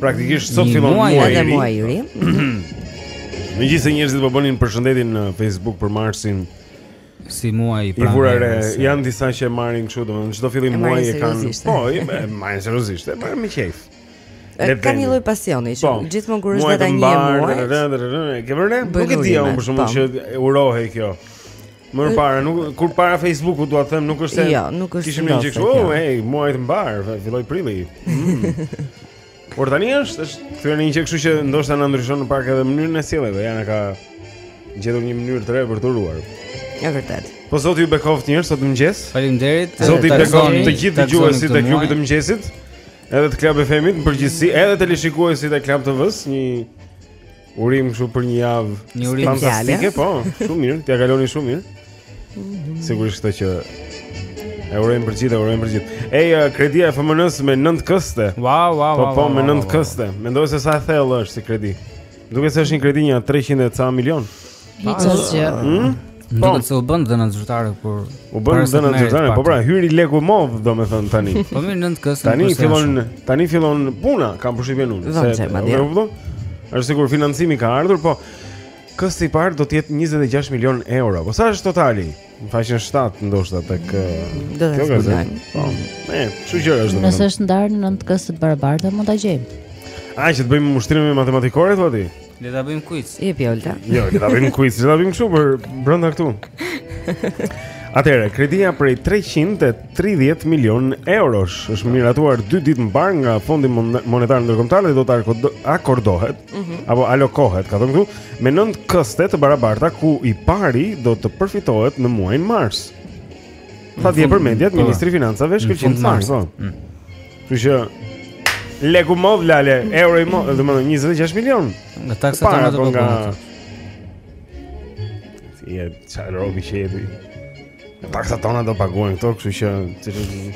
Praktikisht sot fillon muaji i ri. Muaji i ri. Megjithëse njerëzit po bënin përshëndetin në Facebook për Marsin si muaji i pranverës. E vura re, janë disa që marrin kështu, domethënë çdo fillim muaji e kanë. Po, e marrin seriozisht, e marrin me qejf. E kanë një lloj pasioni që po, gjithmonë kur është data një muaj. Ke vënë? Nuk e di unë për shkakun, po, që urohej kjo. Më parë, nuk kur para Facebookut dua të them, nuk është se jo, nuk është kishim një gjë kështu, oh, hey, muaj të mbar, filloi prilli. Mm. Por tani është, është kthyer një gjë kështu që ndoshta na ndryshon pak edhe mënyrën e sjelljes, ja na ka gjetur një mënyrë të re për të uruar. Ja vërtet. Po zoti ju bekoft njerëz sot mëngjes. Faleminderit. Zoti ju bekoft të gjithë dëgjuesit e klubit të mëngjesit. Edhe të Club FM-it në përgjithësi, edhe teleshikuesit e Klan TV-s, një Urim kështu për një javë, një javë fantastike, po, shumë mirë, t'ia kaloni shumë mirë. Mhm. Sigurisht këto që e urojmë për gjithë, e urojmë për gjithë. Ej, uh, kredia e FMN-s me 9 këste. Wow, wow, po, wow. Po, po, me 9 këste. Mendoj se sa e thellë është si kredi. Duke se është një kredi nja 300 e ca milion. Hiç asgjë. Hm? Nuk po. se u bën dhëna zyrtare kur u bënë të dhënat zyrtare, po pra hyri leku modh, domethën tani. Po mirë nëntë këste. Tani fillon tani fillon puna, kam përshtypjen unë se. Po, është siguruar financimi ka ardhur, po kësti i parë do të jetë 26 milion euro. Po sa është totali? Në faqen 7 ndoshta tek Do të zgjidhim. Po. Ne, çu gjëra është. Nëse është ndarë në 9 këste të barabarta mund ta gjejmë. A, që të bëjmë ushtrime matematikore po ti. Le ta bëjmë quiz. Je pjolta. Jo, le ta bëjmë quiz, le ta bëjmë kështu për brenda këtu. Atëherë, kredia prej 330 milion eurosh është miratuar 2 ditë më parë nga Fondi Monetar Ndërkombëtar dhe do të akordohet apo alokohet, ka thënë këtu, me nëntë këste të barabarta ku i pari do të përfitohet në muajin mars. Tha dje për mediat po. ministri i financave Shkëlqim, marsin. Po. Mm. Kështu që leku modh lale, euro i modh, domethënë 26 milion. Në taksat e mëdha po nga. Si e çfarë robi shëti? Taksat tona do paguajnë këto, kështu që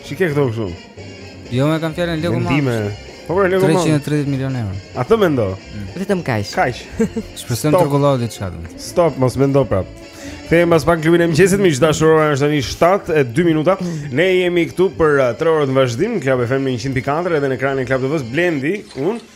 ç'i ke këto kështu? Jo, e kam fjalën leku modh. Mendime. Po pra leku modh. 330 milionë euro. A të mendo? Mm. Vetëm kaq. Kaq. Shpresoj të rregullojë diçka. Stop, mos mendo prap. Kthehemi mbas pak klubin e mëngjesit, miq të dashur, ora është tani 7 e 2 minuta. Ne jemi këtu për 3 uh, orët në vazhdim, Club FM 100.4 edhe në ekranin e Klan TV-s Blendi, unë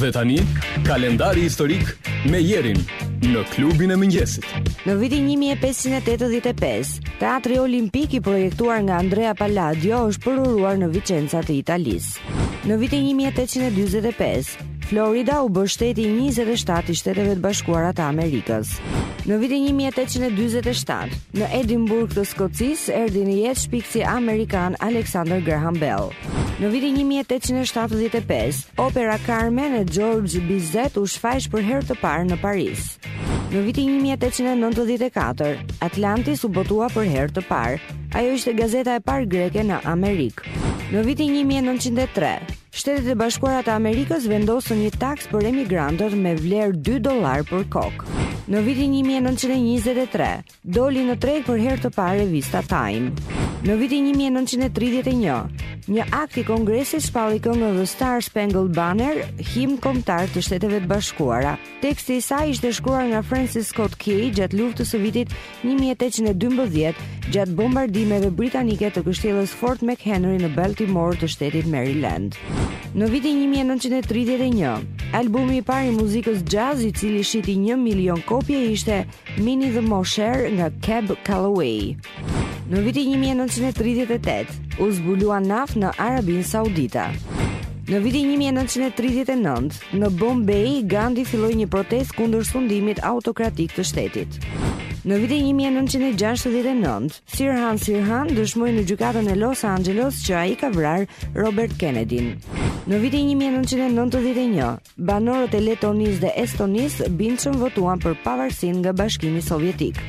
Dhe tani, kalendari historik me Jerin në klubin e mëngjesit. Në vitin 1585, Teatri Olimpik i projektuar nga Andrea Palladio është përuruar në Vicenza të Italisë. Në vitin 1845, Florida u bë shteti i 27 i Shteteve të Bashkuara të Amerikës. Në vitin 1847, në Edinburgh të Skocisë erdhi në jetë shpikësi amerikan Alexander Graham Bell. Në vitin një mijë e tetëqind e shtatëdhjetë e pesë, opera Carmen e George Bizet u shfaq për herë të parë në Paris. Në vitin një mijë e tetëqind e nëntëdhjetë e katër, Atlantis u botua për herë të parë. Ajo ishte gazeta e parë greke në Amerikë. Në vitin një mijë e nëntëqind e tre, Shtetet e Bashkuara të Amerikës vendosën një taksë për emigrantët me vlerë dy dollarë për kokë. Në vitin një mijë e nëntëqind e njëzet e tre, doli në treg për herë të parë revista Time. Në vitin 1931, një akt i Kongresit shpalli këngën The Star Spangled Banner, himn kombëtar të Shteteve të Bashkuara. Teksti i saj ishte shkruar nga Francis Scott Key gjatë luftës së vitit 1812, gjatë bombardimeve britanike të kështjellës Fort McHenry në Baltimore të shtetit Maryland. Në vitin 1931, albumi i parë i muzikës jazz i cili shiti 1 milion kopje ishte Minnie the Moocher nga Cab Calloway. Në vitin 1938, u zbulua naftë në Arabinë Saudite. Në vitin 1939, në Bombay, Gandhi filloi një protestë kundër sundimit autokratik të shtetit. Në vitin 1969, Sirhan Sirhan dëshmoi në gjykatën e Los Angeles që ai ka vrarë Robert Kennedyn. Në vitin 1991, Banorët e Letonisë dhe Estonisë bindshëm votuan për pavarësinë nga Bashkimi Sovjetik.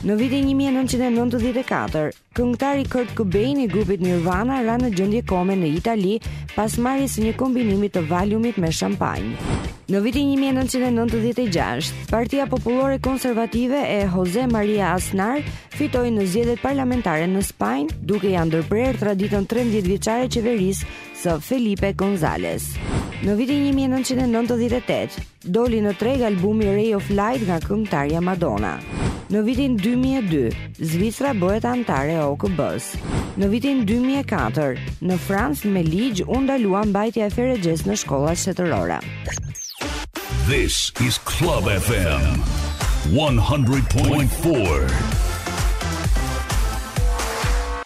Në vitin 1994, këngëtari Kurt Cobain i grupit Nirvana ra në gjendje kome në Itali pas marrjes së një kombinimi të valiumit me shampanjë. Në vitin 1996, Partia Popullore Konservative e Jose Maria Aznar fitoi në zgjedhjet parlamentare në Spanjë, duke ia ndërprerë traditën 13 vjeçare qeverisë së Felipe Gonzalez. Në vitin 1998, doli në treg albumi Ray of Light nga këngëtarja Madonna. Në vitin 2002, Zvicra bëhet anëtare e OKB-së. Në vitin 2004, në Francë me ligj u ndalua mbajtja e ferexhes në shkollat shtetërore. This is Club FM 100.4.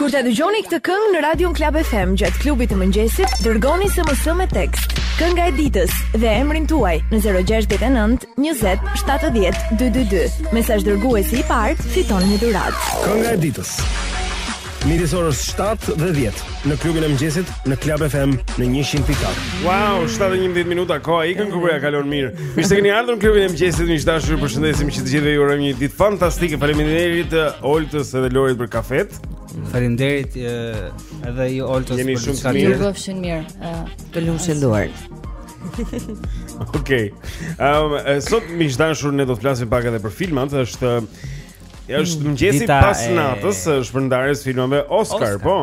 Kur ta dëgjoni këtë këngë në radion Klab FM gjatë klubit të mëngjesit, dërgoni SMS me tekst. Kënga e ditës dhe emrin tuaj në 069 20 70 222. Mesazh dërguesi i parë fiton një dhuratë. Kënga e ditës. Midis orës 7 dhe 10 në klubin e mëngjesit në Club FM në 100.4. Wow, 7:11 minuta koha ikën kur ia kalon mirë. Mirë se keni ardhur në klubin e mëngjesit, miq të dashur, ju përshëndesim që të gjithëve ju urojmë një ditë fantastike. Faleminderit eh, Oltës edhe Lorit për kafet. Faleminderit eh, edhe ju Oltës për shumë të mirë. Ju bëfshin mirë. Eh, të lumshin duart. Okej. Ehm, sot miq të dashur ne do të flasim pak edhe për filmat, është Ja është mm, mëngjesi pas e... natës shpërndarjes filmave Oscar, Oscar. po.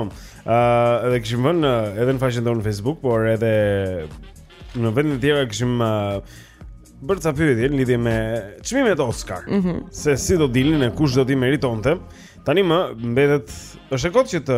Ëh, uh, edhe kishim vënë uh, edhe në faqen tonë në Facebook, por edhe në vendet e tjera kishim uh, bërë ca pyetje në lidhje me çmimet Oscar. Mm -hmm. Se si do dilnin e kush do t'i meritonte. Tani më mbetet është e kotë që të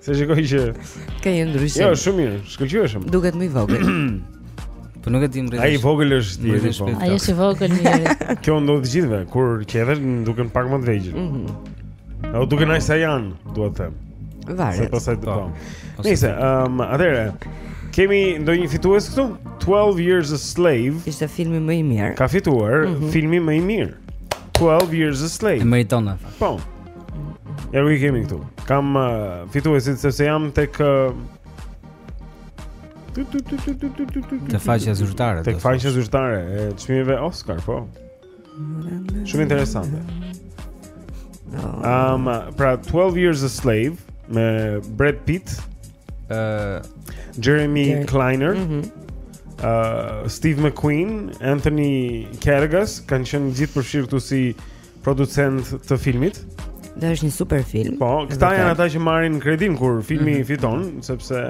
Se shikoj që ka një ndryshim. Jo, shumë mirë, shkëlqyeshëm. Duket më i vogël. Po nuk e di mbrëmje. Ai vogël është i po. Ai është i vogël mirë. Kjo u ndodh të gjithëve, kur qethen duken pak më të vegjël. Mhm. Mm Ato duken aq sa janë, dua të them. Varet. Se pastaj të bëm. Po. Nice, ehm, um, atëherë. Kemi ndonjë fitues këtu? 12 Years a Slave. Ishte filmi më i mirë. Ka fituar mm -hmm. filmi më i mirë. 12 Years a Slave. Meriton. Po. Ja ku i kemi këtu. Kam uh, fituesit sepse jam tek uh, Te faqja zyrtare Te faqja zyrtare E çmimeve Oscar, po Shumë interesante um, Pra 12 Years a Slave Me Brad Pitt uh, Jeremy okay. Kleiner mm -hmm. uh, Steve McQueen Anthony Katagas Kanë qenë gjithë përfshirë këtu si producent të filmit. Dhe është një super film. Po, këta janë ata që marrin kredin kur filmi mm -hmm. fiton, sepse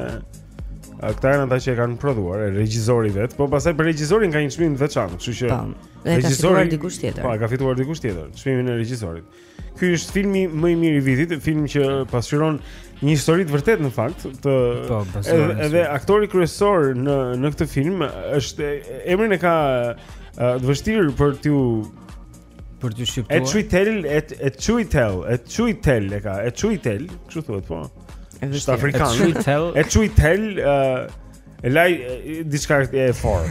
këta janë ata që e kanë prodhuar, e regjizori vetë, po pastaj për regjisorin ka një çmim të veçantë, kështu që po, regjizori ka fituar dikush tjetër. Po, ka fituar dikush tjetër, çmimin e regjisorit. Ky është filmi më i mirë i vitit, film që pasqyron një histori të vërtetë në fakt, të po, edhe, edhe aktori kryesor në në këtë film është emrin e ka të vështirë për t'u për t'u shqiptuar. E Chiwetel, e e Chiwetel, e Chiwetel e ka, e Chiwetel, kështu thuhet po. Është afrikan. E Chiwetel, e Chiwetel, e laj diçka Ejiofor.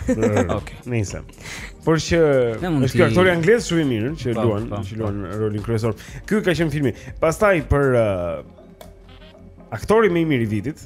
Okej. Nice. Por që është ky... aktori anglez shumë i mirë që po, luan, po, që luan po. rolin kryesor. Ky ka qenë filmi. Pastaj për uh, aktori më i mirë i vitit,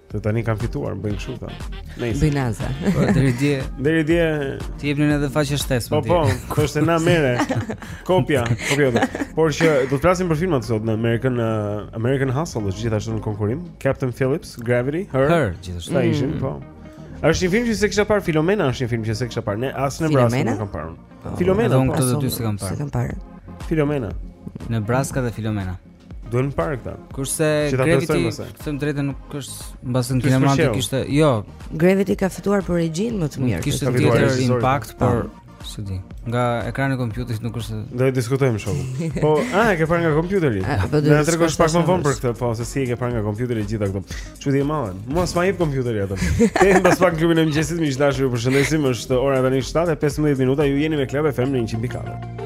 Që tani kanë fituar, bëjnë kështu këta. Nice. Bëjnë naza. Po deri dje. Deri dje. T'i jepnin edhe faqe shtesë po, po, po, po është na mere. Kopja, kopja. Po, Por që do të flasim për filmat sot në American, uh, American Hustle, është gjithashtu në konkurrim. Captain Phillips, Gravity, Her. Her, gjithashtu. Këta ishin, mm. po. Është një film që s'e kisha parë Philomena, është një film që s'e kisha parë. Ne as Nebraska nuk kam parë. Po, Philomena, unë këto dy s'i kam parë. S'e kam parë. Philomena. Nebraska dhe Philomena. Duhen parë këta. Kurse Gravity, them të drejtën nuk është mbase në kinema do të kishte, jo. Gravity ka fituar për regjinë më të mirë. Kishte tjetër impakt, por s'e di. Nga ekrani i kompjuterit nuk është. Do të diskutojmë shoku. Po, a e ke parë nga kompjuteri? Po do të tregosh pak më vonë për këtë, po se si e ke parë nga kompjuteri gjithë këto. Çudi e madhe. Mua s'ma jep kompjuteri atë. Të mbajmë pak klubin e mëngjesit, miq të dashur, ju përshëndesim. Është ora tani 7:15 minuta. Ju jeni me Club FM në 104.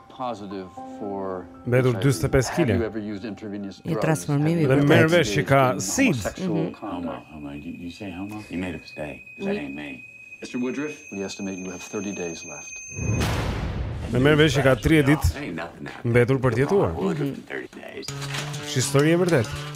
Mbetur 45 kg. Një transformim i vërtetë. Merr vesh që ka sidë. Mr. Woodruff, we estimate you have 30 days left. Merr vesh që ka 30 ditë mbetur për të jetuar. Është histori e vërtetë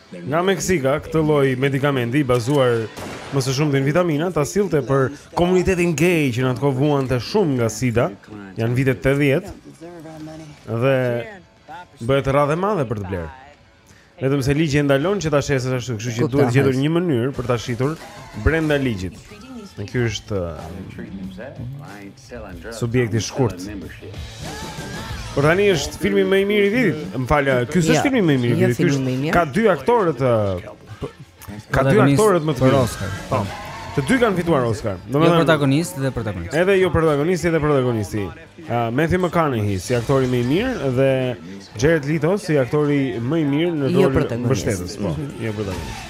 Nga Meksika, këtë lloj medikamenti i bazuar më së shumti në vitamina, ta sillte për komunitetin gay që në atë kohë vuante shumë nga sida, janë vitet 80, dhe bëhet radhë e madhe për të blerë. Vetëm se ligji e ndalon që ta shesësh ashtu, kështu që duhet gjetur një mënyrë për ta shitur brenda ligjit. Dhe ky është uh, Subjekti shkurt. Por tani është filmi më i mirë i vitit. Më fal, ky s'është ja, filmi më i mirë i vitit. Ky ka dy aktorë të ka dy aktorët më të mirë. Po. Të dy kanë fituar Oscar. Domethënë jo protagonisti dhe protagonisti. Edhe jo protagonisti dhe protagonisti. Uh, Matthew McConaughey si aktori më i mirë dhe Jared Leto si aktori më i mirë në jo rolin e mbështetës, po. Mhm. Jo protagonist.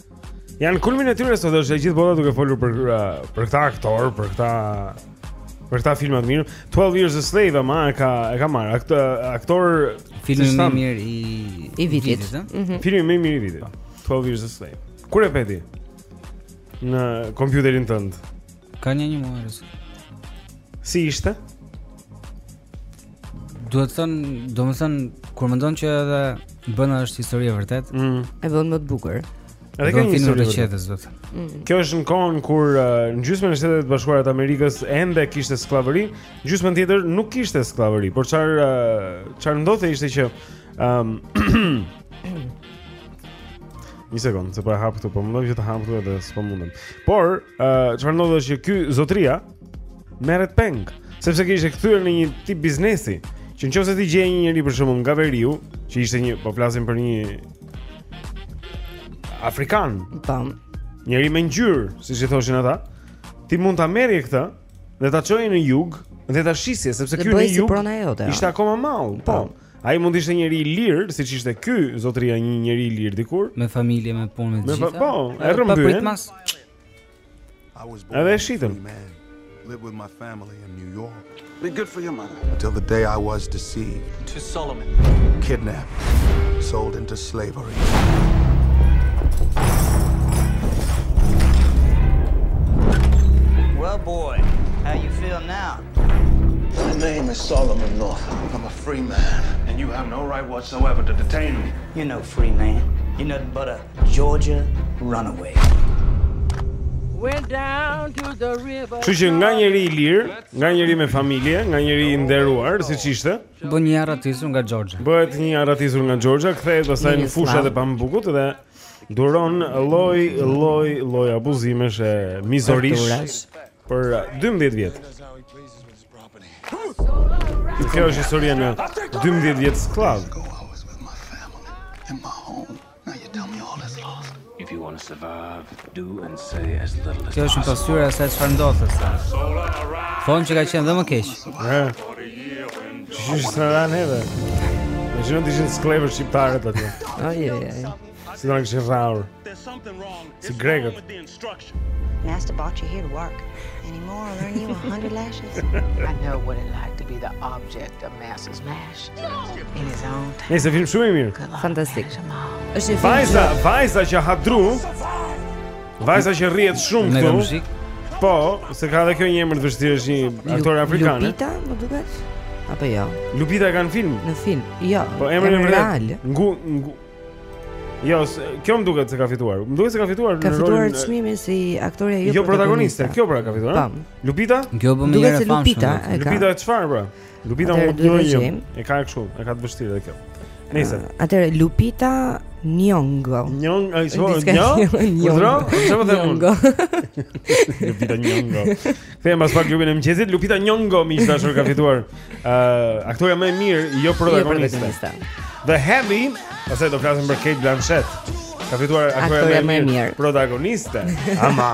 Janë në kulmin e tyre sot është e gjithë bota duke folur për uh, për këta aktorë, për këta për këta filma të mirë. 12 Years a Slave ama e ka e ka marrë akt, aktor filmi më i mirë i i vitit. Mm -hmm. Filmi më i mirë i vitit. 12 Years a Slave. Kur e pe ti? Në kompjuterin tënd. Ka një një muaj. Si ishte? Duhet thënë, domethënë, kur mendon që edhe bën, është histori e vërtetë mm. E bën më të bukur. Edhe kjo një histori e vërtetë mm. Kjo është në kohën kur uh, në gjysmën e Shteteve të Bashkuara të Amerikës ende kishte sklavëri gjysmën tjetër nuk kishte sklavëri por çarë uh, çarë ndodhte ishte që um, Një sekund, se po e hap këtu, po mundohem që ta hap këtu edhe s'po mundem. Por, ë, uh, çfarë ndodh është që ky zotria merret peng, sepse kjo ishte kthyer në një tip biznesi, që nëse ti gjeje një njeri për shembull nga veriu, që ishte një, po flasim për një afrikan. Tam. Po. Njeri me ngjyrë, siç i thoshin ata, ti mund ta merrje këtë dhe ta çoje në jug dhe ta shisje, sepse ky në jug ishte akoma mall. Po. po. Ai mund të ishte njeri i lirë, siç ishte ky zotëria një njeri i lirë dikur. Me familje, me punë, me të gjitha. Po, e rrëmbyen. Edhe e shitën. Live with my family in New York. Be good for your mother. Until the day I was deceived. To Solomon. Kidnapped. Sold into slavery. Well, boy, how you feel now? My name is Solomon Northup. I'm a free man, and you have no right whatsoever to detain me. You're no free man. You're nothing but a Georgia runaway. Kështu që nga njeri i lirë, nga njeri me familje, nga njeri i nderuar, siç ishte, bëhet një i arratisur nga Georgia. Bëhet një i arratisur nga Georgia, kthehet pastaj në fushat e pambukut dhe duron lloj lloj lloj abuzimesh e mizorish. Për 12 vjet. Kjo është historia në 12 vjet sklav. Kjo është një pasqyrë e se çfarë ndodhte Thonë që ka qenë dhe më keq Që që që s'e kanë edhe Në qoftë të ishin sklevër shqiptarët aty Ai, ai, ai Si do na kishte rrahur Si grekët Se film shumë i mirë. Fantastik. Është një vajzë, vajza që ha dru. Vajza që rrihet shumë këtu. Në muzikë. Po, se ka edhe kjo një emër të vështirë është një aktore afrikane. Lupita, më duket. Apo jo. Lupita e kanë film. Në film. Jo. Po emri është real. Ngu, ngu. Jo, kjo më duket se ka fituar. Më duket se ka fituar në rolin. Ka fituar çmimin si aktorja jo, jo protagoniste. Kjo pra ka fituar. Tam. Lupita? Kjo bën mirë fam. Lupita e ka. Lupita çfarë pra? Lupita mund të bëjë një. E ka kështu, e ka të vështirë edhe kjo. Nëse. Ah, atëre Lupita Nyong'o. Nyong, a i thonë Nyong. Nyong. Çfarë do të thotë? Lupita Nyong'o. Kthehem pas pak në klubin e mëngjesit. Lupita Nyong'o miq të dashur ka fituar ë uh, aktorja më e mirë, jo protagoniste. The Heavy, pastaj do flasim për Cate Blanchett. Ka fituar aktorja më e mirë, protagoniste. Ama.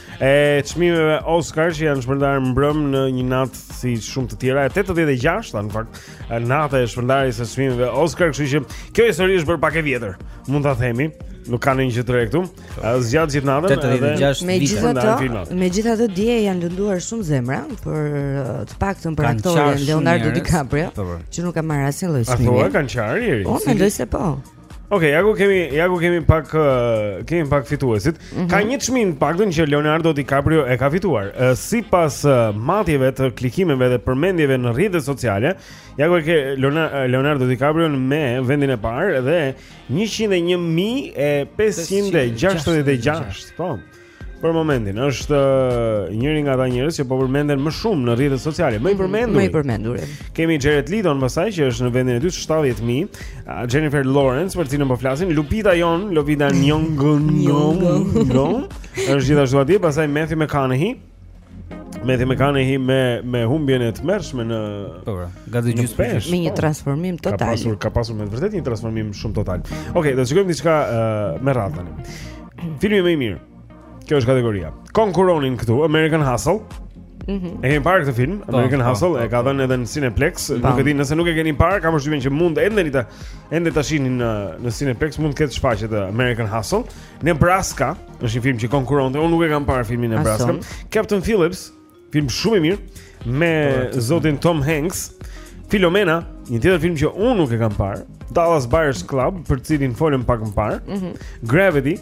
e çmimeve Oscar që janë shpërndarë mbrëm në një natë si shumë të tjera, e 86 në fakt, nata e shpërndarjes së çmimeve Oscar, kështu që kjo histori është bërë pak e vjetër, mund ta themi. Nuk ka ndonjë gjë të re këtu. Zgjat gjithë natën edhe megjithatë, megjithatë dje janë lënduar shumë zemra për uh, të paktën për aktorin Leonardo DiCaprio, që nuk ka marrë asnjë lloj çmimi. Ato kanë qarë dje. Unë mendoj se po. Ok, ja ku kemi, ja ku kemi pak uh, kemi pak fituesit. Mm -hmm. Ka një çmim të paktën që Leonardo DiCaprio e ka fituar. Uh, Sipas uh, matjeve të klikimeve dhe përmendjeve në rrjetet sociale, ja ku e ke Leonardo DiCaprion me vendin e parë dhe 101566. Po. Për momentin është uh, njëri nga ata njerëz që po përmenden më shumë në rrjetet sociale, më i mhm, përmendur. Më i përmendur. Kemi Jared Leton pastaj që është në vendin e dytë 70000, uh, Jennifer Lawrence për cilën po flasin, Lupita Jon, Lupita Nyong'o, Nyong'o. Është gjithashtu atje, pastaj Matthew McConaughey. Matthew McConaughey me me humbjen e tmerrshme në Po, pra, gati gjysmë peshe. Me një po. transformim total. Ka pasur ka pasur me vërtet një transformim shumë total. Okej, okay, do të shikojmë diçka uh, me radhë tani. Filmi më i mirë. Kjo është kategoria. Konkuronin këtu American Hustle. Mm -hmm. E keni parë këtë film, po, American po, po, Hustle, po, po, e ka dhënë edhe në Cineplexx. Nuk e di nëse nuk e keni parë, kam përshtypjen që mund ende ta ende ta shihni në në Cineplexx, mund të ketë shfaqje të American Hustle. Nebraska, është një film që konkuronte. Unë nuk e kam parë filmin Nebraska. Captain Phillips, film shumë i mirë me zotin Tom Hanks. Philomena, një tjetër film që unë nuk e kam parë. Dallas Buyers Club, për cilin folëm pak më parë. Mm -hmm. Gravity,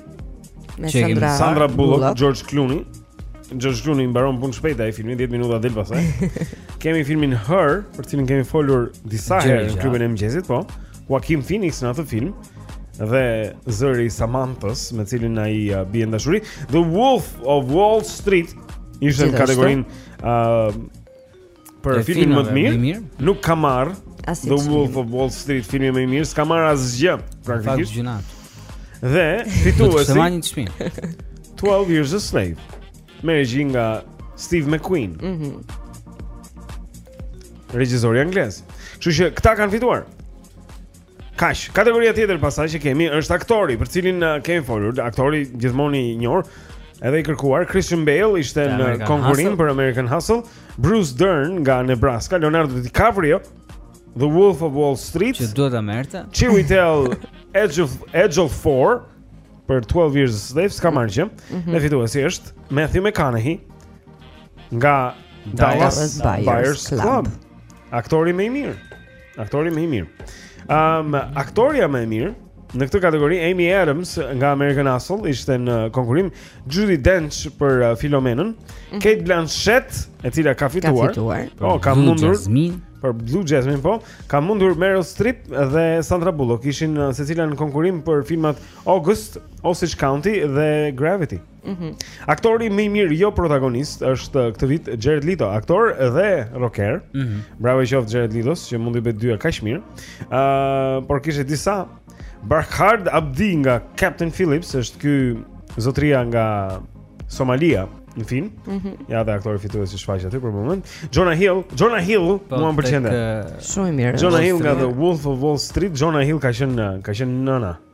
me Sandra, Sandra Bullock, Bullock, George Clooney. George Clooney i mbaron punë shpejt atij filmi 10 minuta del pastaj. kemi filmin Her, për cilin kemi folur disa herë në klubin e mëngjesit, po. Joaquin Phoenix në atë film dhe zëri i Samantës me cilin ai uh, bie në dashuri, The Wolf of Wall Street ishte në kategorinë uh, për filmin më të mirë. Nuk ka marrë The Wolf of Wall Street filmi më i mirë, s'ka marrë asgjë praktikisht. Dhe fituesi. Nuk marrin çmim. 12 Years a Slave. Me regji nga Steve McQueen. Mhm. Mm Regjisori anglez. Kështu që këta kanë fituar. Kaq, kategoria tjetër pastaj që kemi është aktori, për cilin uh, kemi folur, aktori gjithmonë i njohur, edhe i kërkuar, Christian Bale ishte në American konkurrim Hustle. për American Hustle, Bruce Dern nga Nebraska, Leonardo DiCaprio, The Wolf of Wall Street, Që duhet ta merrte. Chiwetel Ejiof Ejiofor për 12 Years a Slave, s'ka marrë gjë. Mhm. Dhe fituesi është Matthew McConaughey nga Dallas, Dallas Buyers Buyers Club. Club. Aktori më i mirë. Aktori më i mirë. Ëm um, aktorja më e mirë në këtë kategori Amy Adams nga American Hustle ishte në konkurrim Judi Dench për uh, Filomenën, mm -hmm. Cate Blanchett, e cila ka fituar. Ka fituar. Po, ka mundur. Jasmine për Blue Jasmine po, ka mundur Meryl Streep dhe Sandra Bullock ishin uh, secila në konkurrim për filmat August: Osage County dhe Gravity. Mhm. Mm Aktori më i mirë jo protagonist është uh, këtë vit Jared Leto, aktor dhe rocker. Mhm. Mm Bravo i qoftë Jared Leto, që mundi t'i bëjë të dyja kaq mirë. Ëh, uh, por kishte disa Barkhad Abdi nga Captain Phillips është ky zotëria nga Somalia në film. Mm -hmm. Ja dhe aktori fitues u shfaq aty për moment. Jonah Hill, Jonah Hill, po, mua më pëlqen. Shumë i mirë. Jonah Hill nga The Wolf of Wall Street, Jonah Hill ka qenë ka qenë nëna.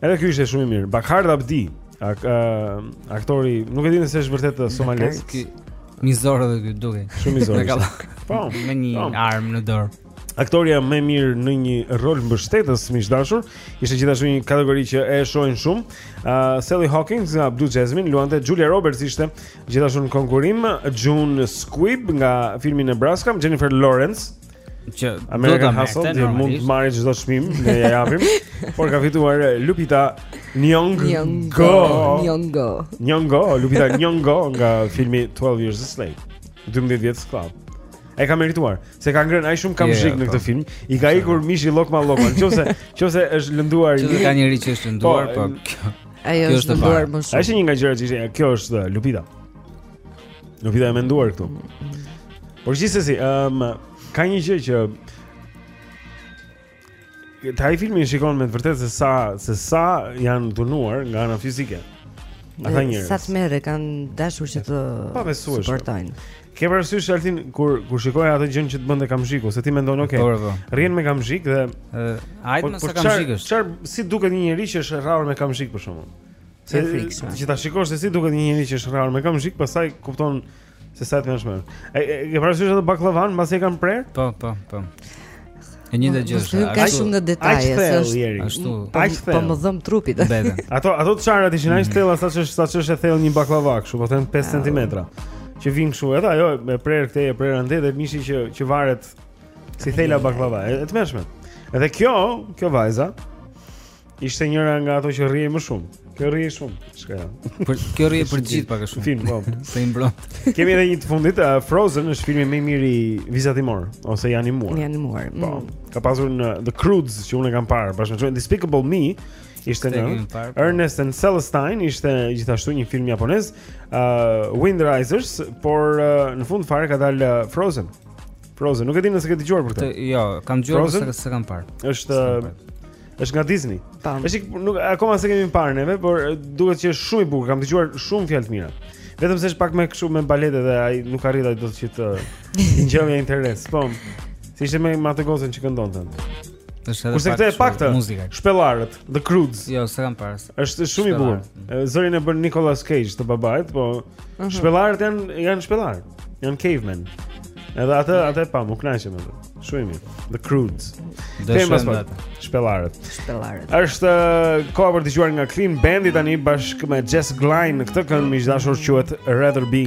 Edhe ky ishte shumë i mirë. Barkhad Abdi, ak, uh, aktori, nuk e di nëse është vërtet somalez. Ky mizor edhe ky dukej. Shumë mizor. Me kallash. Po, me një po. armë në dorë. Aktorja më e mirë në një rol mbështetës miq të dashur, ishte gjithashtu një kategori që e shohin shumë. Uh, Sally Hawkins nga Blue Jasmine luante Julia Roberts ishte gjithashtu në konkurrim, June Squibb nga filmi Nebraska, Jennifer Lawrence që American Hustle dhe mund të marrë çdo çmim ne ia japim, por ka fituar eh, Lupita Nyong'o. Nyong'o. Nyong'o, Lupita Nyong'o nga filmi 12 Years a Slave. 12 vjet sklav. E ka merituar, se ka ngrënë aq shumë kamxhik në këtë po. film. I ka ikur mishi llokma-llokma, nëse nëse është lënduar i. Po ka njeri që është lënduar, po. po kjo. Ajo është lënduar më shumë. Ai është një nga gjërat që ishte, kjo është eh, Lupita. Lupita e menduar këtu. Por gjithsesi, ëm um, ka një gjë që Te ai filmi shikon me të vërtetë se sa se sa janë dhunuar nga ana fizike. Ata njerëz. Sa tmerre kanë dashur që të suportojnë. Ke parasysh Altin kur kur shikoje atë gjënë që të bënte kamxhiku, se ti mendon ok. Po, po. Rrihen me kamxhik dhe hajt po, mirë, sa kamxhik është. Çfarë si duket një njeri që është rrahur me kamxhik për shkakun? E frikshme. Që ta shikosh se si duket një njeri që është rrahur me kamxhik, pastaj kupton se sa të ngjashme. E ke parasysh atë baklavan mbasi e kanë prerë? Po, po, po. E njëjta gjë është. Ka shumë në detaje, është ashtu. Po, po më dhemb trupi. Ato ato çarat ishin aq të thella sa ç'është sa ç'është e thellë një baklava kështu, po them 5 cm. Që vin kështu edhe ajo e prerë këtej e prerë andej dhe mishi që që varet si thela baklava. E tmerrshme. Edhe kjo, kjo vajza Ishte njëra nga ato që rrihej më shumë. Kjo rrihej shumë. Çka? Po kjo rrihej për gjithë pak a shumë. Film, po. Se i mbron. Kemi edhe një të fundit, uh, Frozen është filmi më i miri vizatimor ose i animuar. I animuar. Po. Mm. Ka pasur një The Croods që unë e kam parë, bashkë me Despicable Me ishte një po. Ernest and Celestine ishte gjithashtu një film japonez, uh, Wind Rises, por uh, në fund fare ka dalë uh, Frozen. Frozen, nuk e di nëse ke dëgjuar për këtë. Jo, kam dëgjuar, por s'e kam parë. Është Është nga Disney. Tam. Është nuk akoma s'e kemi parë neve, por duket që është shumë i bukur. Kam dëgjuar shumë fjalë të mira. Vetëm se është pak më kështu me balete dhe ai nuk arrita do të thotë të ngjëmi interes. Po. Si ishte me Matë Gozën që këndonte. Është edhe pak. Është pak të muzikë. Shpellarët, The Croods. Jo, s'e kam parë. Është shumë i bukur. Zërin e bën Nicolas Cage të babait, po. Mhm. Shpellarët janë janë shpellarë. Janë cavemen. Edhe atë e pa, u kënaqa me të. Shumë i mirë. The Croods. Famous for Shpellarët. Shpellarët. Është uh, koha për të dëgjuar nga Clean Bandit tani bashkë me Jess Glynne në këtë këngë miq të dashur quhet Rather Be.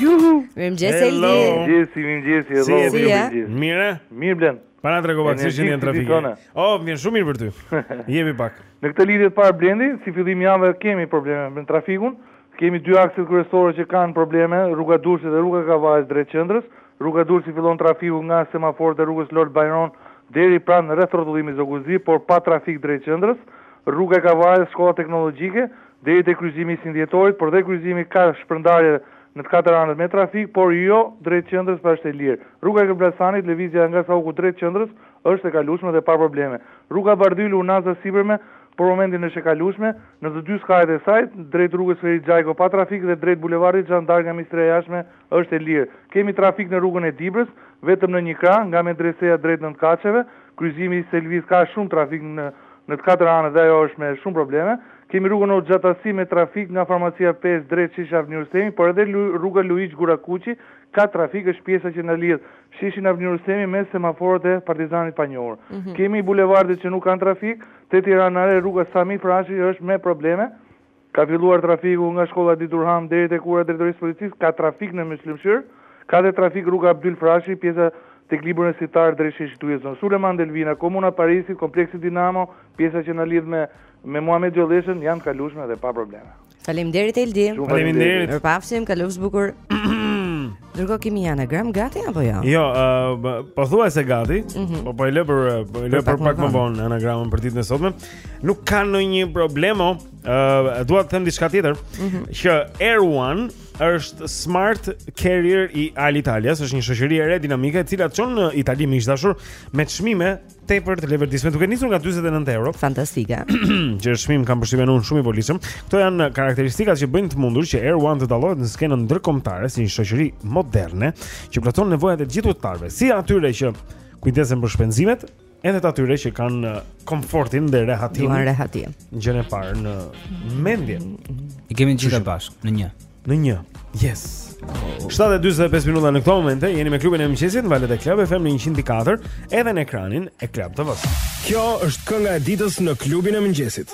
Juhu, mirëmëngjes Eldi Mëngjesi, mirëmëngjesi, hello, mirëmëngjesi Mirë? Mirë Blend Para tregona pak, si jeni në trafik O, oh, mirë, shumë mirë për ty Jemi pak Në këtë lidhje të parë Blendi, si fillim jave kemi probleme me trafikun Kemi dy akse kryesore që kanë probleme Rruga e Durrësit dhe rruga e Kavajës drejt qendrës Rruga e Durrësit fillon trafiku nga semaforët e rrugës Lord Bajron deri pranë rrethrrotullimit Zogu i Zi, por pa trafik drejt qendrës, rruga e Kavajës, shkolla teknologjike, deri te kryqëzimi i 21 Dhjetorit, por dhe kryqëzimi ka shpërndarje në të katër anët me trafik, por jo drejt qendrës pra është e lirë. Rruga e Elbasanit, lëvizja nga Sauku drejt qendrës është e kalueshme dhe pa probleme. Rruga Bardhyl, unaza e sipërme për momentin është e kalueshme, në të dy skajet e saj, drejt rrugës Ferit Xhajko pa trafik dhe drejt bulevardit Zhan D'Ark nga Ministria e Jashtme Është e lirë. Kemi trafik në rrugën e Dibrës, vetëm në një krah, nga Medreseja drejt Nëntëkatësheve, kryqëzimi i Selvisë ka shumë trafik në të katër anët dhe ajo është me shumë probleme. Kemi rrugën Hoxha Tahsim me trafik nga Farmacia pesë drejt Sheshi Avni Rustemi, por edhe rruga Luigj Gurakuqi ka trafik, është pjesa që na lidh sheshin Avni Rustemi me semaforët e Partizanit të Panjohur. Kemi bulevardet që nuk kanë trafik, te Tirana e Re rruga Sami Frashëri është me probleme, Ka filluar trafiku nga shkolla Edit Durham deri tek ura e Drejtorisë së Policisë, ka trafik në Myslym Shyr, ka dhe trafik rruga Abdyl Frashëri, pjesa tek Libri Universitar drejt Sheshit Wilson, Sulejman Delvina, Komuna e Parisit, kompleksi Dinamo, pjesa që na lidh me me Muhamet Gjolleshën janë të kalueshme dhe pa probleme. Faleminderit Eldi. Shumë faleminderit. Mirpafshim, kalofsh bukur. Dërko kemi një anagram gati apo jo? Jo, uh, pothuajse gati, mm -hmm. po po e lë për po e lë për pak më vonë anagramën për ditën e sotme. Nuk ka ndonjë problem. Ëh, dua të them diçka tjetër, mm -hmm. që Air One është smart carrier i Alitalia, është një shoqëri e re dinamike e cila çon në Itali miq të dashur me çmime tepër të leverdishme, duke nisur nga 49 euro. Fantastike. që është çmim kam përshtypjen unë shumë i volitshëm. Këto janë karakteristikat që bëjnë të mundur që Air One të dallohet në skenën ndërkombëtare si një shoqëri moderne që plotëson nevojat e gjithë udhëtarëve, si atyre që kujdesen për shpenzimet, Edhe të atyre që kanë komfortin dhe rehatin Duan rehatin gjënë e parë në mendje I kemi të gjitha bashkë, në një Në një, yes 7.45 minuta në këto momente Jeni me klubin e mëngjesit në valët e Klab FM në 100.4 Edhe në ekranin e Klab TV-së Kjo është kënga e ditës në klubin e mëngjesit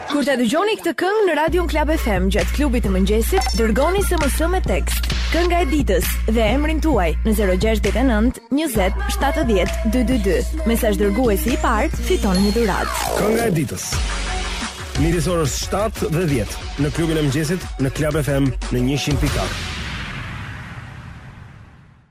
Kur ta dëgjoni këtë këngë në Radio Klab FM gjatë klubit të mëngjesit, dërgoni SMS me tekst. Kënga e ditës dhe emrin tuaj në 069 20 70 222. Mesazh dërguesi i parë, fiton një dhuratë. Kënga e ditës. Midis orës 7 dhe 10 në klubin e mëngjesit në Klab FM në 100.4.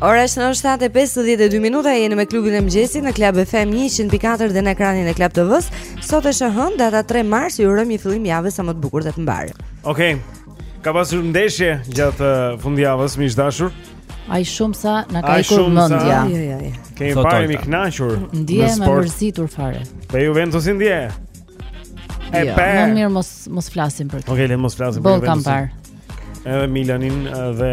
Ora është në 7:52 minuta jeni me klubin e mëngjesit në Club FM 100.4 dhe në ekranin e Club TV-së. Sot është e hënë data 3 mars, ju urojmë një fillim jave sa më të bukur dhe të mbarë. Okej. Okay. Ka pasur ndeshje gjatë uh, fundjavës miq të dashur. Ai shumë sa na ka ikur mendja. Jo, jo, jo. Kemi parë, jemi kënaqur. Ndihem i mërzitur fare. Po Juventusin dje. E jo, e pa. Më mirë mos mos flasim për këtë. Okej, okay, le mos flasim për Juventusin. Boll kam parë. Edhe Milanin dhe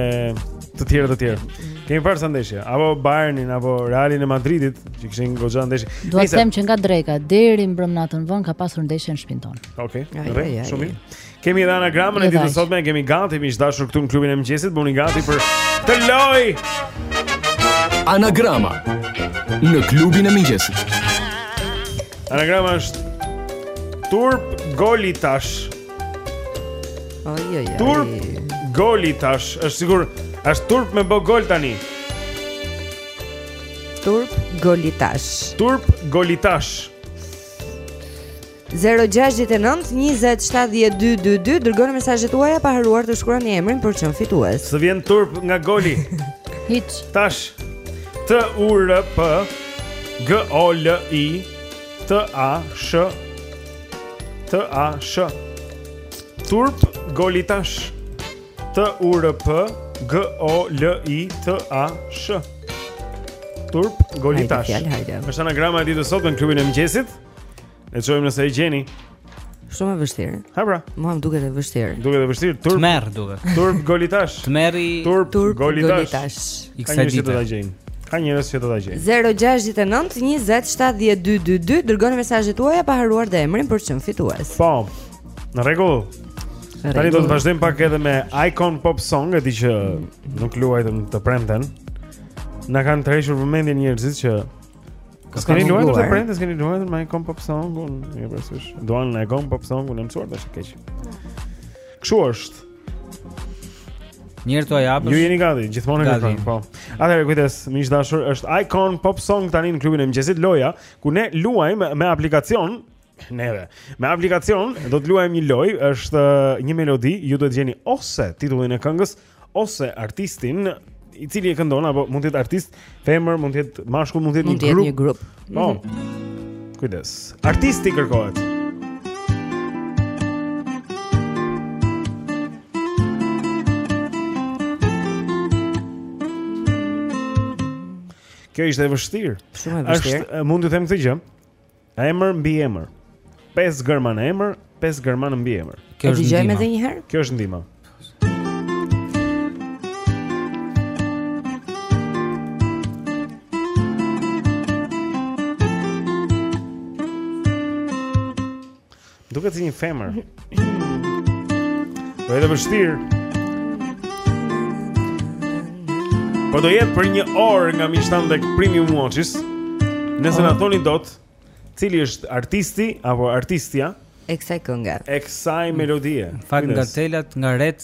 të tjerë të tjerë. Kemi parë sa ndeshje, apo Bayernin apo Realin e Madridit, që kishin goxha ndeshje. Do të them që nga Dreka deri mbrëm natën vonë ka pasur ndeshje në shtëpinë tonë. Okej. Okay. Shumë mirë. Kemi edhe anagramën e ditës së sotme e kemi gati miq të dashur këtu në klubin e mëngjesit, bëhuni gati për të luajtur. Anagrama në klubin e mëngjesit. Anagrama është Turp goli tash. Ajajaj. Turp goli tash, është sigur, është turp me bë gol tani. Turp goli tash. Turp goli tash. 0-6-9-20-70-222 Dërgoni mesazhet tuaja pa harruar të shkruani emrin për të qenë fitues S'ju vjen turp nga goli Hiç. Tash T U R P G O L I T A S H T A S H Turp Golitash T U R P G O L I T A S H Turp Golitash Është anagrama e ditës sot në klubin e mëngjesit. E shohim nëse e gjeni. Shumë e vështirë. Ha pra. Mua më duket e vështirë. Duket e vështirë. Turp. Tmerr duket. Turp Golitash. Tmerri. Turp, turp Golitash. Golitash. Iksa ditë do ta gjejmë. Ka njerëz që do ta gjejnë. 069 20 7222 dërgoni mesazhet tuaja pa harruar dhe emrin për çdo fitues. Po. Në rregull. Tani do të vazhdojmë pak edhe me Icon Pop Song, e di që nuk luajtëm të premten. Na kanë tërhequr vëmendjen njerëzit që S'keni luajtur të premten, s'keni luajtur me Icon Pop Song, unë e përsërish. Duan Icon Pop Song, unë më mësuar tash keq. Kështu është. Njerë të ajapës Ju jeni gati, gjithmonë e gati po. Atëherë kujtës, miq të dashur është Icon Pop Song tani në klubin e mëngjesit loja Ku ne luajmë me aplikacion Neve Me aplikacion do të luajmë një lojë është uh, një melodi Ju duhet të gjeni ose titullin e këngës Ose artistin I cili e këndon apo mund të jetë artist Femër mund të jetë mashkull, mund të jetë një grup. Mund të jetë një grup. Po. Mm -hmm. Kujdes. Artisti kërkohet. Kjo ishte e vështirë. Shumë e vështirë. Është mund t'ju them këtë gjë. Emër mbiemër. Pesë gërma në emër, pesë gërma në mbiemër. E dëgjojmë edhe një herë? Kjo është ndihmë. Duket si një femër. Do jetë vështirë. Po do jetë për një orë nga mishtan dhe premium watches Nëse na thoni dot Cili është artisti Apo artistja E kësaj kënge E kësaj melodie Fakt nga telat nga retë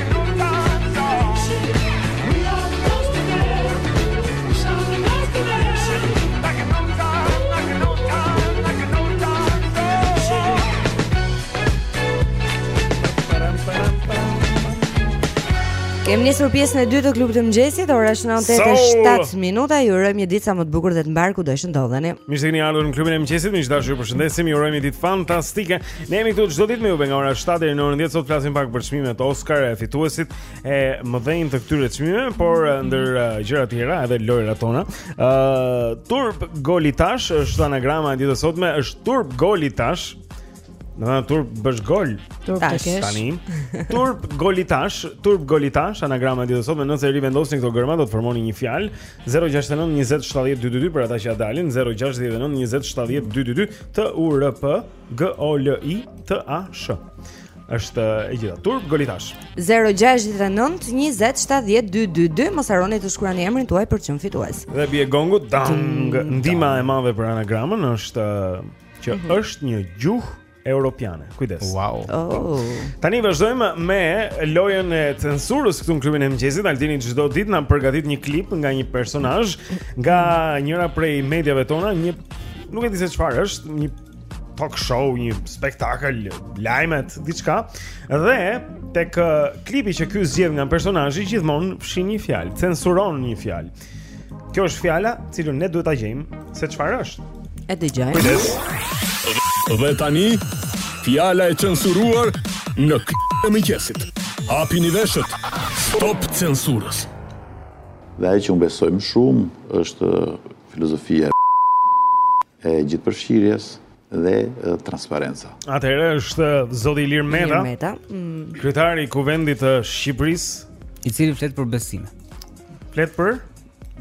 Kemi nisur pjesën e dytë të klubit të mëngjesit, ora është 9:07 minuta. Ju urojmë një ditë sa më të bukur dhe të mbarë kudo që ndodheni. Mirë se keni ardhur në klubin e mëngjesit. Miq të dashur, ju përshëndesim. Ju urojmë një ditë fantastike. Ne jemi këtu çdo ditë me ju nga ora 7 deri në orën 10 sot flasim pak për çmimet Oscar e fituesit e mëdhenj të këtyre çmimeve, por mm. ndër uh, gjëra të tjera edhe lojërat tona. Ë uh, Turp Golitash është anagrama e ditës së sotme, është Turp Golitash. Në të turp bësh gol Turp të kesh Tani Turp golitash Turp golitash Anagrama e ditës sot Me nëse e rivendosni këto gërma Do të formoni një fjalë 069 27 22 Për ata që ia dalin 069 27 22 T U R P G O L I T A S H. Është e gjitha. Turp Golitash. 0692070222 mos harroni të shkruani emrin tuaj për të qenë fitues. Dhe bie gongu dang. Ndihma e madhe për anagramën është që mm -hmm. është një gjuhë europiane. Kujdes. Wow. Oh. Tani vazhdojmë me lojën e censurës këtu në klubin e mëngjesit. Altini çdo ditë na përgatit një klip nga një personazh nga njëra prej mediave tona, një nuk e di se çfarë është, një talk show, një spektakël, lajmet, diçka. Dhe tek uh, klipi që ky zgjedh nga personazhi gjithmonë fshin një fjalë, censuron një fjalë. Kjo është fjala, cilën ne duhet ta gjejmë se çfarë është. E dëgjojmë. Kujdes. Dhe tani fjala e censuruar në klipin e mëngjesit. Hapini veshët. Stop censurës. Dhe ajo që unë besoj më shumë është filozofia e e gjithëpërfshirjes dhe transparenca. Atëherë është zoti Ilir Meta, Ilir Meta. Mm. kryetar i Kuvendit të Shqipërisë, i cili flet për besime. Flet për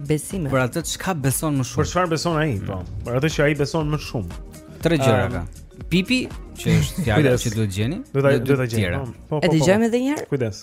besime. Për atë çka beson më shumë. Për çfarë beson ai, po. Për atë që ai beson më shumë. Tre gjëra ka. Pipi, që është fjala që duhet gjeni. Do ta do ta gjeni. Po, po, po. E po. dëgjojmë edhe një herë. Kujdes.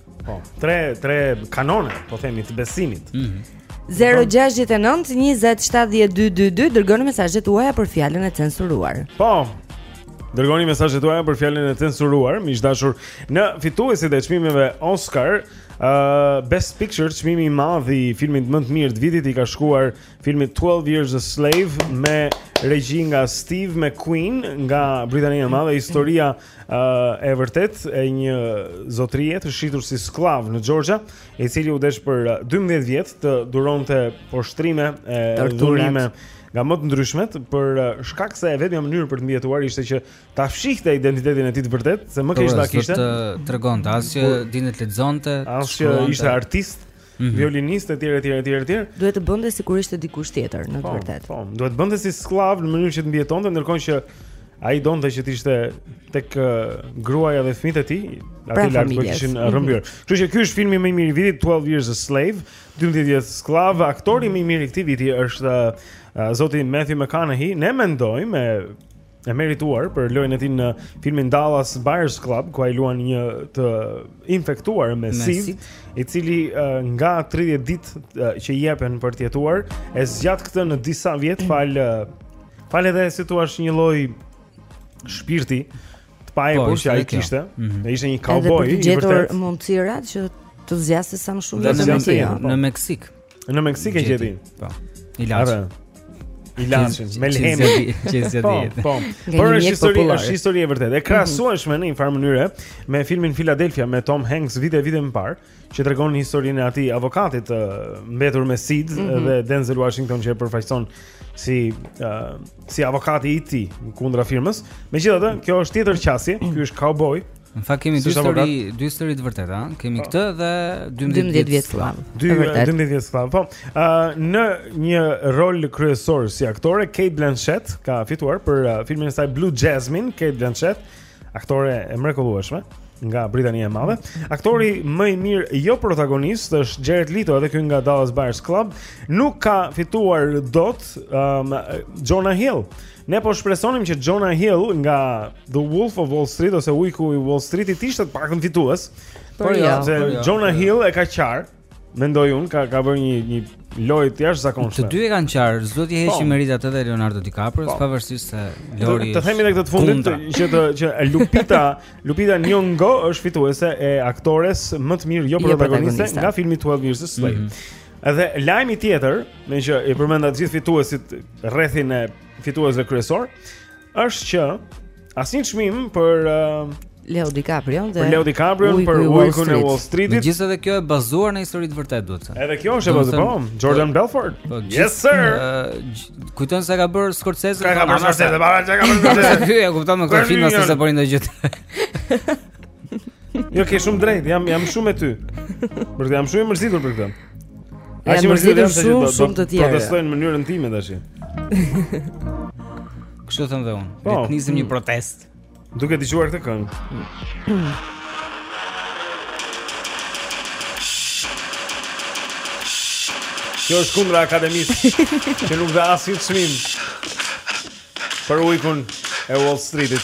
Po, tre tre kanone, po themi të besimit. Mhm. Mm 0-6-9-27-12-2 Dërgoni mesazhet tuaja për fjalën e censuruar Po, Dërgoni mesazhet tuaja për fjalën e censuruar, miq të dashur, në fituesit e çmimeve Oscar, uh, Best Picture, çmimi i madh i filmit më të mirë të vitit i ka shkuar filmit 12 Years a Slave me regji nga Steve McQueen nga Britania e Madhe, historia e e vërtetë e një zotërie të shitur si skllav në Georgia, i cili u desh për 12 vjet të duronte poshtrime e dhunime nga më të ndryshmet për shkak se e vetmja mënyrë për të mbijetuar ishte që ta fshihte identitetin e tij të vërtetë, se më keq do ta kishte. Po, s'tregonte as që dinte të lexonte, as që ishte artist. -hmm. violinist etj etj etj etj. Duhet të bënte sikur ishte dikush tjetër në të po, vërtetë. Po, duhet bënte si skllav në mënyrë që të mbijetonte ndërkohë që ai donte që të ishte tek gruaja dhe fëmijët e tij, aty pra lart ku e kishin mhm. rrëmbyer. Kështu që ky është filmi më i mirë i vitit 12 Years a Slave, 12 vjet skllav, aktori më i mirë i këtij viti është uh, zoti Matthew McConaughey. Ne mendojmë me e merituar për lojën e tij në filmin Dallas Buyers Club, ku ai luan një të infektuar me SIDA, i cili uh, nga 30 ditë uh, që i jepen për të jetuar, e zgjat këtë në disa vjet falë uh, falë edhe si thua një lloj shpirti të paepur po, që ai kishte. Mm -hmm. Ai ishte një cowboy i vërtetë. Edhe për të gjetur mundësitë që të zgjasë sa më shumë në Meksik. Në Meksik. Në Meksikë e gjeti. Po. I lash. I lash. Me lehemi. Qesë po, diet. Po. Por është histori, është histori e vërtetë. E mhm. krahasueshme në një farë mënyre me filmin Philadelphia me Tom Hanks vite e vite më parë, që tregon historinë e atij avokatit të mbetur me SIDA mm -hmm. dhe Denzel Washington që e përfaqëson si uh, si avokati i tij kundra firmës. Megjithatë, kjo është tjetër qasje. Ky është cowboy. Në fakt kemi dy histori, dy histori të vërteta, ëh. Kemi po. këtë dhe 12 vjet sklav. 12 vjet sklav. Po, ëh në një rol kryesor si aktore Cate Blanchett ka fituar për uh, filmin e saj Blue Jasmine, Cate Blanchett, aktore e mrekullueshme nga Britania e Madhe. Aktori më i mirë jo protagonist është Jared Leto, edhe ky nga Dallas Buyers Club, nuk ka fituar dot um, Jonah Hill Ne po shpresonim që Jonah Hill nga The Wolf of Wall Street ose Ujku i Wall Streetit të ishte të paktën fitues Por, por jo, jo se jo, Jonah jo. Hill e ka qarë Mendoj unë, ka, ka bërë një, një lojë të jashtëzakonshme Të dy e kanë qarë, s'do t'i heq po. i meritat edhe Leonardo DiCaprio Së po. pavarësisht se Lori Të themi dhe këtë të fundit të, që, të, që Lupita, Lupita Nyong'o është fituese e aktores më të mirë jo, jo protagoniste nga filmi 12 Years a Slave mm -hmm. Edhe lajmi tjetër, meqë i përmenda gjithë fituesit rrethin e fituesve kryesor është që asnjë çmim për uh, Leo DiCaprio dhe për Leo DiCaprio për Ujkun e Wall Streetit. Megjithëse edhe kjo e bazuar në histori të vërtetë duhet thënë. Edhe kjo është e bazuar, po, Jordan po, Belfort. Po, yes sir. Uh, Kujton se ka bërë Scorsese. Ka bërë Scorsese, para çka ka bërë Scorsese. Ky e kupton me këtë film ose se bëri ndonjë gjë. Jo, ke shumë të drejtë, jam jam shumë me ty. Por jam shumë i mërzitur për këtë. Ai mërziti shumë shumë të tjerë. Protestoj në mënyrën time tash. Kështu them dhe unë. Po. Le të nisim një protestë. Duke dëgjuar këtë këngë. Kjo është kundra akademisë që nuk dha asnjë çmim për ujkun e Wall Streetit.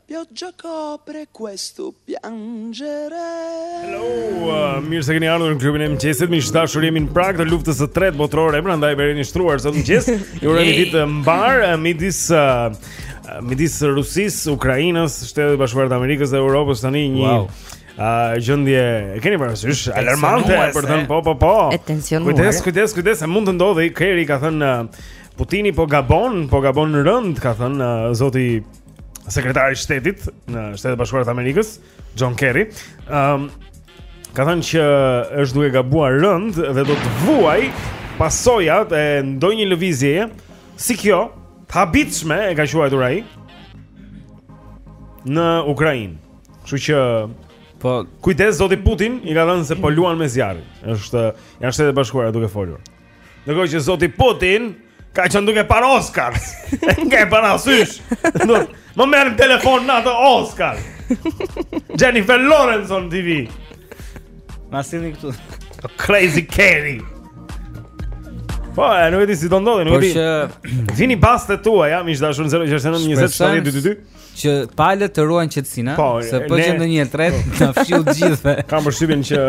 Pioggia copre questo piangere Hello, uh, mirë se keni ardhur në klubin e mëngjesit. Miq të dashur, jemi në prag të luftës së tretë botërore, prandaj bëjeni shtruar sot mëngjes. Ju uroj një ditë të mbarë uh, midis uh, uh, midis Rusisë, Ukrainës, Shteteve të Bashkuara të Amerikës dhe Europës tani një wow. Uh, gjendje, e keni parasysh, alarmante, për të thënë, po, po, po E tensionuar Kujdes, kujdes, kujdes, e mund të ndodhë. Kerry, ka thënë uh, Putini po gabon, po gabon rëndë, ka thënë uh, zoti sekretari i shtetit në Shtetet e Bashkuara të Amerikës, John Kerry, ëm um, ka thënë që është duke gabuar rëndë dhe do të vuajë pasojat e ndonjë lëvizjeje si kjo, të habitshme e ka quajtur ai në Ukrainë. Kështu që po kujdes zoti Putin, i ka thënë se po luan me zjarrin. Është janë Shtetet e Bashkuara duke folur. Ndërkohë që zoti Putin ka qenë duke parë Oscar. E ke parasysh. Mos më merrni në telefon në atë Oscar. Jennifer Lawrence on TV. Ma sillni këtu. A crazy Kerry. Po, e nuk e di si do ndodhi, nuk e di. Por që vini bastet tuaja, miq të dashur 069 20 70 222. që palët të ruajnë qetësinë, po, se po qe ndonjë e tretë na fshiu të gjithëve. Kam përshtypjen që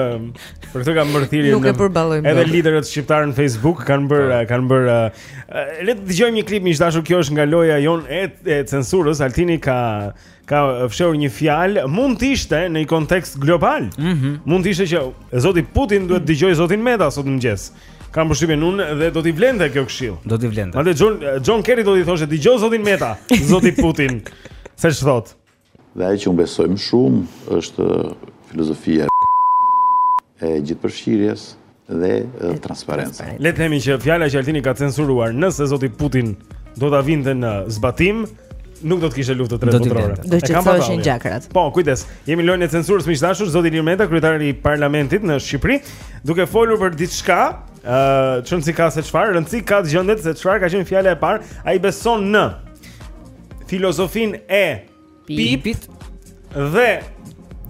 për këtë kanë bërë thirrje. Nuk e përballojmë. Edhe liderët shqiptarë në Facebook kanë bërë po. kanë bërë eh, eh, le të dëgjojmë një klip miq të dashur, kjo është nga loja jonë e, e censurës. Altini ka ka fshehur një fjalë, mund të ishte në një kontekst global. Mm -hmm. Mund të ishte që zoti Putin duhet të dëgjojë zotin Meta sot mëngjes. Kam përshtypjen unë dhe do t'i vlente kjo këshillë. Do t'i vlente. Madje John John Kerry do t'i thoshte dëgjo zotin Meta, zoti Putin. Se ç'thotë? Dhe ajo që unë besoj më shumë është filozofia e gjithëpërfshirjes dhe transparencës. Le të themi që fjala që Altini ka censuruar, nëse zoti Putin do ta vinte në zbatim, Nuk do të kishte luftë të tretë botërore. Do të qetësoheshin gjakrat. Po, kujdes. Jemi në lojën e censurës miq të dashur, zoti Ilir Meta, kryetari i parlamentit në Shqipëri, duke folur për diçka, ë, uh, s'ka rëndësi se çfarë, rëndësi ka të gjendet se çfarë ka qenë fjala e parë, ai beson në filozofinë e pipit dhe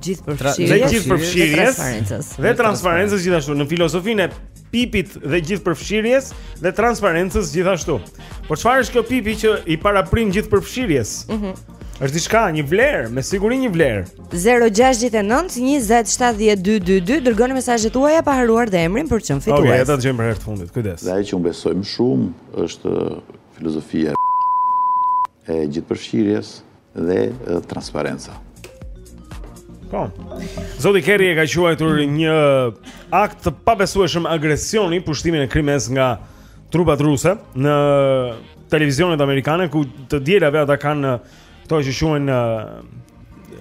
gjithëpërfshirjes, gjithëpërfshirjes dhe transparencës gjithashtu në filozofinë e pipit dhe gjithëpërfshirjes dhe transparencës gjithashtu. Por çfarë është kjo pipi që i paraprin gjithëpërfshirjes? Mhm. Mm është diçka, një vlerë, me siguri një vlerë. 069 20 70 222 dërgoni mesazhet tuaja pa harruar dhe emrin për të qenë fitues. Okej, okay, ta dëgjojmë për herë të fundit. Kujdes. Dhe ajo që unë besoj më shumë është filozofia e gjithëpërfshirjes, dhe transparenca. Po. Zoti Kerry e ka quajtur një akt të pabesueshëm agresioni pushtimin e Krimesë nga trupat ruse në televizionet amerikane ku të dielave ata kanë këto që quhen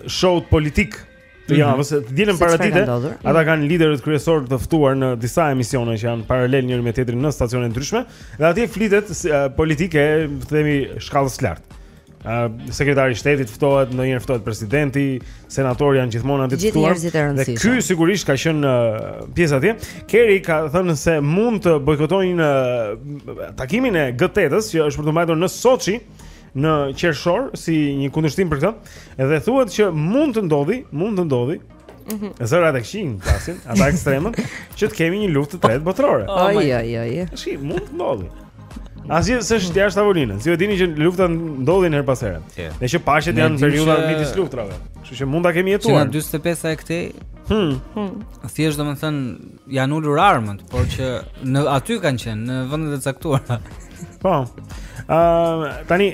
show-t politikë Të mhm. javës, të dielën paradite, ata kanë liderët kryesorë të ftuar në disa emisione që janë paralel njëri me tjetrin në stacione të ndryshme, dhe atje flitet uh, politikë, themi e shkallës së lartë. Uh, sekretari i shtetit ftohet, ndonjëherë ftohet presidenti, senatorë janë gjithmonë aty të ftuar. Dhe ky sigurisht ka qenë uh, pjesë atje. Kerry ka thënë se mund të bojkotojnë uh, takimin e G8-s që është për t'u mbajtur në Sochi në qershor si një kundërshtim për këtë, edhe thuhet që mund të ndodhi, mund të ndodhi. Mm -hmm. Zërat e këqij, pra, ata ekstremët, që të kemi një luftë të tretë botërore. Oh ai ai ai. Shih, mund të ndodhi. Asgjë s'është jashtë tavolinës. Ju e dini që luftat ndodhin her pas here. Yeah. Dhe që paqet janë periudha që... midis luftrave. Kështu që mund të kemi jetuar. Që në 45-a e këtej. Hm. Hm. Thjesht domethën Janë ulur armët, por që aty kanë qenë në vendet e caktuara. Po. Ëm uh, tani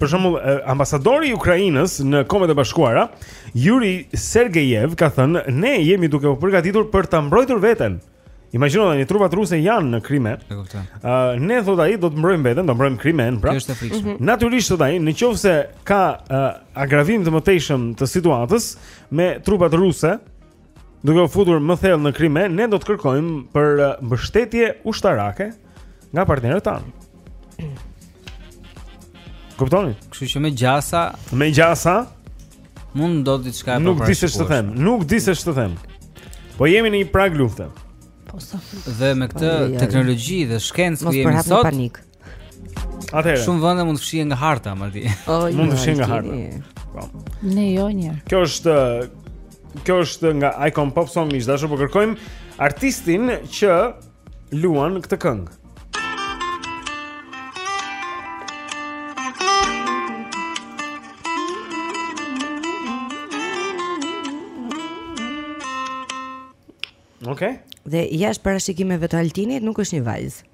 për shembull ambasadori i Ukrainës në Kombet e Bashkuara, Yuri Sergeyev ka thënë, "Ne jemi duke u përgatitur për ta mbrojtur veten." Imagjino tani trupat ruse janë në Krime. E kuptoj. Ë uh, ne thot ai do të mbrojmë veten, do mbrojmë Krimen, pra. Kjo është e frikshme. Mm -hmm. Natyrisht thot ai, nëse ka uh, agravim të mëtejshëm të situatës me trupat ruse, duke u futur më thellë në Krime, ne do të kërkojmë për uh, mbështetje ushtarake nga partnerët tanë. Kuptoni? Kështu që me gjasa, me gjasa mund të ndodhë diçka e Nuk di se ç'të them, nuk di se ç'të them. Po jemi në një prag lufte. Po sa. Dhe me këtë teknologji dhe shkencë që jemi sot, Atëherë. Shumë vende mund të fshihen nga harta, madje. Oh, mund të fshihen nga harta. Po. Ne jo një. Kjo është kjo është nga Icon Pop Song miq të dashur, po kërkojmë artistin që luan këtë këngë. Okej. Okay. Dhe jashtë parashikimeve të Altinit nuk është një vajzë.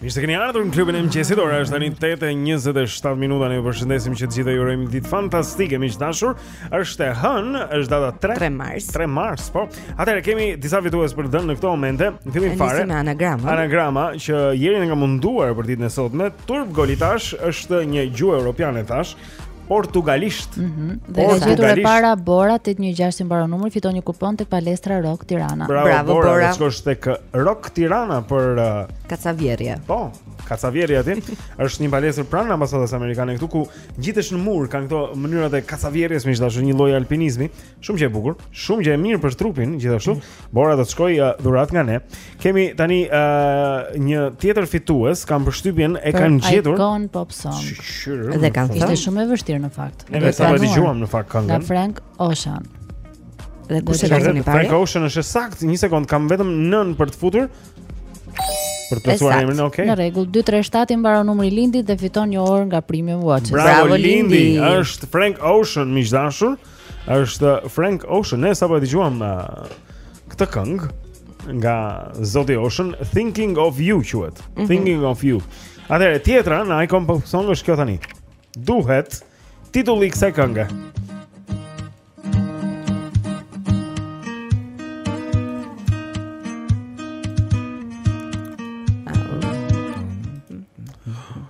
Mirë se keni ardhur në klubin e mëngjesit. Ora është tani 8:27 minuta. Ne ju përshëndesim që të gjithë, ju urojmë ditë fantastike, miq të dashur. Është e hënë, është data 3, 3 mars. 3 mars, po. Atëherë kemi disa fitues për të dhënë në këto momente. Në fillim fare. Anagrama. Anagrama që Jeri na ka munduar për ditën e sotme, turp golitash, është një gjuhë europiane tash. portugalisht. Mm -hmm. Dhe e ka gjetur e para Bora 816 i mbaron numri, fiton një kupon tek Palestra Rock Tirana. Bravo, Bravo Bora. Bora. Shkosh tek Rock Tirana për uh, Kacavjerje. Po, Kacavjerje aty. Është një palestër pranë ambasadës amerikane këtu ku gjithsesi në mur kanë këto mënyrat e Kacavjerjes, miq të dashur një lloj alpinizmi. Shumë gjë e bukur, shumë gjë e mirë për trupin, gjithashtu. Bora do të shkojë uh, dhuratë nga ne. Kemi tani uh, një tjetër fitues, kam përshtypjen e kanë gjetur. Icon Pop Song. Dhe kanë thënë. Ishte shumë e vështirë në fakt. Ne sapo e dëgjuam në fakt këngën. Nga Frank Ocean. Dhe do të shkojmë në Paris. Frank Ocean është saktë, një sekond, kam vetëm nëntë për të futur. Për të pasur emrin, okay. Në rregull, 237 i mbaron numri i Lindit dhe fiton një orë nga Premium Watches. Bravo, Bravo Lindi. Lindi. Është Frank Ocean miq të dashur. Është Frank Ocean, ne sapo e dëgjuam uh, këtë këngë nga Zoti Ocean, Thinking of You quhet. Mm -hmm. Thinking of You. Atëherë tjetra në Icon Pop Song është kjo tani. Duhet titulli i kësaj kënge.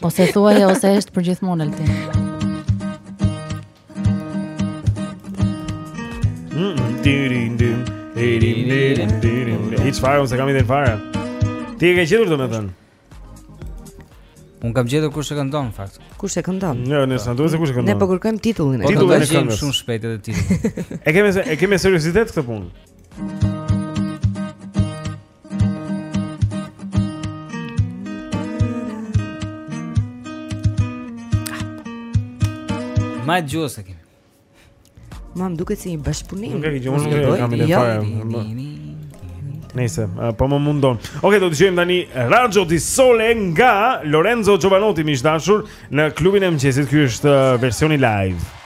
Po s'e thua ose është për gjithmonë Altin. Hiç fare, unë s'e kam idenë fare Ti e ke gjetur domethënë Unë kam gjetur kush e këndon, në fakt Kush e këndon? Jo, ne s'na duhet se kush e këndon Ne po kërkojmë titullin e këngës Titullin e këngës Titullin e shumë shpejt edhe titullin E kemi me seriositet këtë punë Majë gjuhës e kemi M'u më duk si një bashkëpunim Nuk e këtë gjuhë, nuk e këtë gjuhë, nuk e këtë Nëse, uh, po më mundon. Okej, okay, do të dëgjojmë tani Raggio di Sole nga Lorenzo Jovanotti, miq të dashur, në klubin e mëngjesit. Ky është uh, versioni live.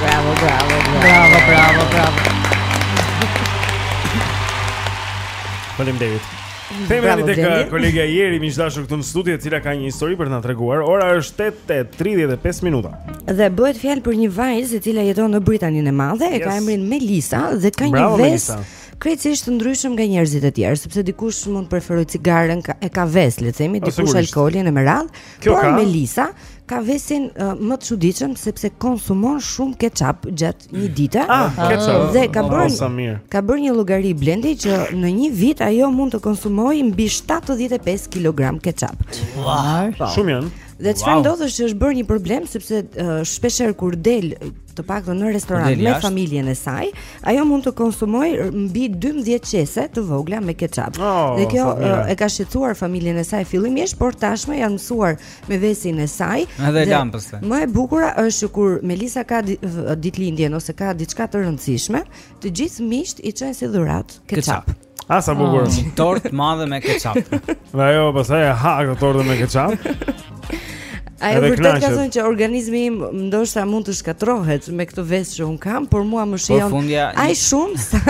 Bravo, bravo, bravo. Bravo, bravo, bravo. Faleminderit. Jemi tani tek uh, kolegja Jeri miq të dashur këtu në studio, e cila ka një histori për të na treguar. Ora është 8:35 minuta. Dhe bëhet fjalë për një vajzë e cila jeton në Britaninë e Madhe, e ka emrin Melisa dhe ka një ves krejtësisht të ndryshëm nga njerëzit e tjerë, sepse dikush mund të preferojë cigaren, e ka ves, le të themi, dikush alkoolin e me radhë. Por Melisa ka vesin uh, më të çuditshëm sepse konsumon shumë ketchup gjatë një mm. dite. Ah, ah. ketchup. Dhe ka bërë sa mirë. Ka bërë një llogari Blendi që në një vit ajo mund të konsumojë mbi 75 kg ketchup. Wow. Po. Shumë janë. Dhe çfarë wow. ndodh është që është bërë një problem sepse uh, shpeshherë kur del të paktën në restorant me familjen e saj, ajo mund të konsumojë mbi 12 qese të vogla me ketchup. Oh, dhe kjo uh, e ka shqetësuar familjen e saj fillimisht, por tashmë janë mësuar me vesin e saj. Edhe lampës. Më e bukura është që kur Melisa ka ditëlindjen ose ka diçka të rëndësishme, të gjithë miqtë i çojnë si dhuratë ketchup. ketchup. A sa bukur. Oh. Një tortë e madhe me ketchup. Dhe ajo pastaj e ha këtë tortë me ketchup. Ajo vërtet ka thënë që organizmi im ndoshta mund të shkatërrohet me këtë ves që unë kam, por mua më shijon fundja... aq shumë sa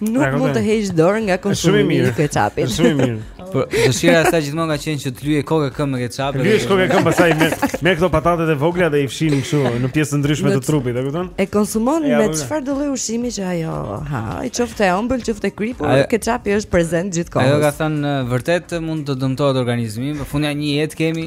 nuk mund të heq dorë nga konsumi i ketchupit. Shumë mirë. Por dëshira e saj gjithmonë ka qenë që të lyhet kokë e këmbë me ketchup. Të lyhet kokë e këmbë pastaj me me këto patatet e vogla dhe i fshin kështu në pjesë të ndryshme të trupit, e kupton? E konsumon me çfarëdo lloj ushqimi që ajo ha, qoftë e ëmbël, qoftë e kripur, ketchupi është prezent gjithë kohën. Ajo ka thënë vërtet mund të dëmtohet organizmi, fundja një jetë kemi.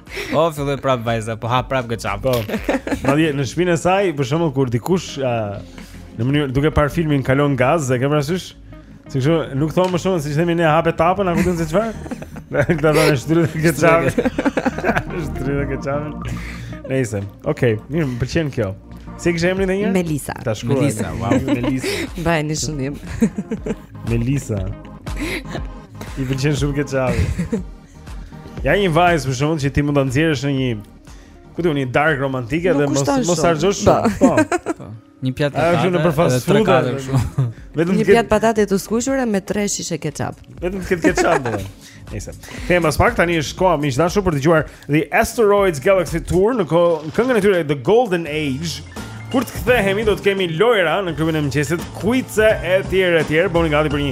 O filloi prap vajza, po ha prap ketchup. Po. Madje në shpinë e saj, për shembull kur dikush uh, në mënyrë duke parë filmin kalon gaz, e ke parasysh? Si kështu, nuk thonë më shumë siç themi ne hape tapën, a kupton se çfarë? Këta do të shtrydhe ketchup. Shtrydhe ketchup. Nëse, okay, mirë, më pëlqen kjo. Si e kishte emrin kjo? Melisa. Ta shkruaj. Melisa, wow, Melisa. Mbaj në shëndim. Melisa. I pëlqen shumë ketchup. Ja një vajzë për shembull që ti mund ta nxjerrësh në një ku ti një darkë romantike dhe mos mos harxhosh shumë. Po. po. Një pjatë patate. Ajo në përfaqësi tre katër kështu. Vetëm një pjatë patate të skuqura me tre shishe ketchup. Vetëm këtë ketchup. Nëse. Them pas pak tani është koha miq të dashur për të dëgjuar The Asteroids Galaxy Tour në këngën e tyre The Golden Age. Kur të kthehemi do të kemi lojra në klubin e mëngjesit, quiz e etj etj, bëni gati për një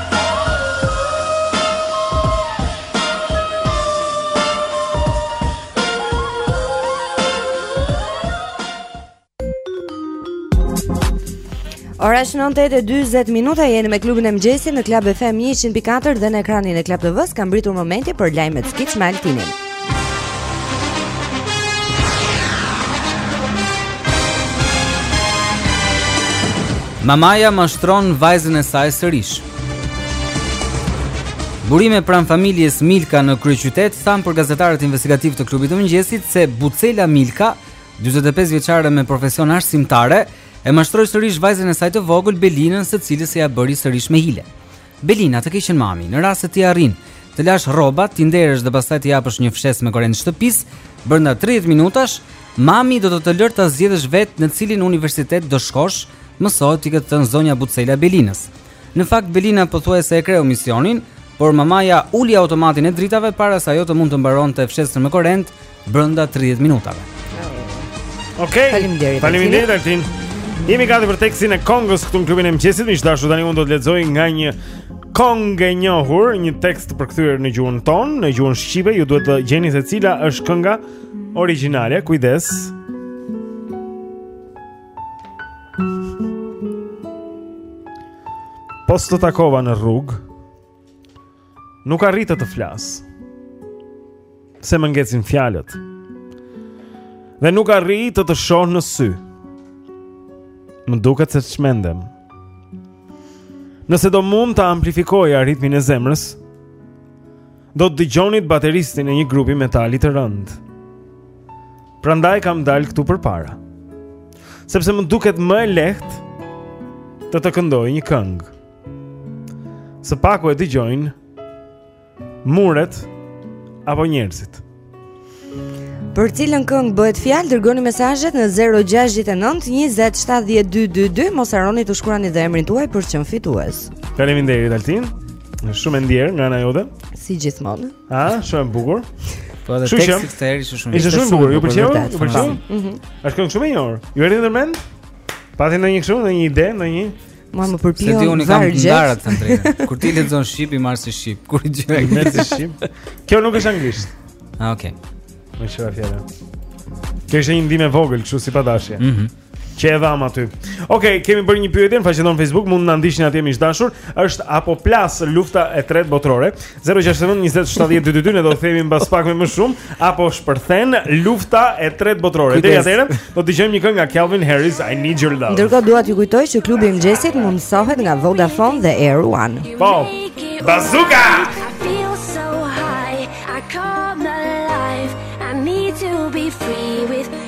Ora është 9:40 minuta jeni me klubin e mëngjesit në Club FM 100.4 dhe në ekranin e Club TV-s ka mbërritur momenti për lajmet Kitsch me Altinin. Mamaja mashtron vajzën e saj sërish. Burime pranë familjes Milka në kryeqytet thanë për gazetarët investigativë të klubit të mëngjesit se Bucela Milka, 45 vjeçare me profesion arsimtare, e mashtroi sërish vajzën e saj të vogël Belinën, së cilës ia bëri sërish me hile. Belina, të keqen mami, në rast se ti arrin të lash rrobat, t'i nderësh dhe pastaj të japësh një fshesë me korrent shtëpisë, brenda 30 minutash, mami do të të lërë ta zgjedhësh vetë në cilin universitet do shkosh, mësohet t'i ketë thënë zonja Bucela Belinës. Në fakt Belina pothuajse e kreu misionin, por mamaja uli automatin e dritave para se ajo të mund të mbaronte fshesën me korrent brenda 30 minutave. Okay. Faleminderit Altin. Jemi gati për tekstin e këngës këtu në klubin e mëngjesit. Miq të dashur tani unë do të lexoj nga një këngë e njohur, një tekst të përkthyer në gjuhën tonë, në gjuhën shqipe. Ju duhet të gjeni se cila është kënga origjinale. Kujdes. Po të të takoja në rrugë. Nuk arrij të flas Se më ngecin fjalët Dhe nuk arrij të të shoh në sy Më duket se çmendem Nëse do mund ta amplifikoja ritmin e zemrës Do të dëgjonit bateristin e një grupi metali të rëndë Prandaj kam dalë këtu përpara Sepse më duket më e lehtë Të të këndoj një këngë Së paku e dëgjojnë muret apo njerëzit. Për cilën këngë bëhet fjalë, dërgoni mesazhet në 069 20 70 222, mos harroni të shkruani dhe emrin tuaj për të qenë fitues. Faleminderit Altin. Është shumë e ndjerë nga ana jote. Si gjithmonë. Ah, shumë e bukur. Po edhe teksti këtë herë ishte shumë. Ishte shumë bukur. Ju pëlqeu? Ju pëlqeu? Mhm. Është këngë shumë e njohur. Ju erdhi ndërmend? Pati ndonjë kështu, ndonjë ide, ndonjë Mua më përpion vargjet. Se unë kam ndara të thënë. Kur ti lexon shqip i marr si shqip, kur i gjë i merr si shqip. Kjo nuk është anglisht. Ah, okay. Më shua fjala. Kjo është një ndihmë e vogël, kështu si padashje. Mhm. Mm që e dhamë aty. Okej, okay, kemi bërë një pyetje në faqen tonë në Facebook, mund të na ndiqni atje miq të dashur. Është apo plas lufta e tretë botërore? 069 20 70 222 ne do të themi mbas pak me më shumë apo shpërthen lufta e tretë botërore. Deri atëherë do të dëgjojmë një këngë nga Calvin Harris I Need Your Love. Ndërkohë dua t'ju kujtoj që klubi i mëngjesit mundësohet nga Vodafone dhe Air One. Po. Bazuka. I feel so high. I come alive. I need to be free with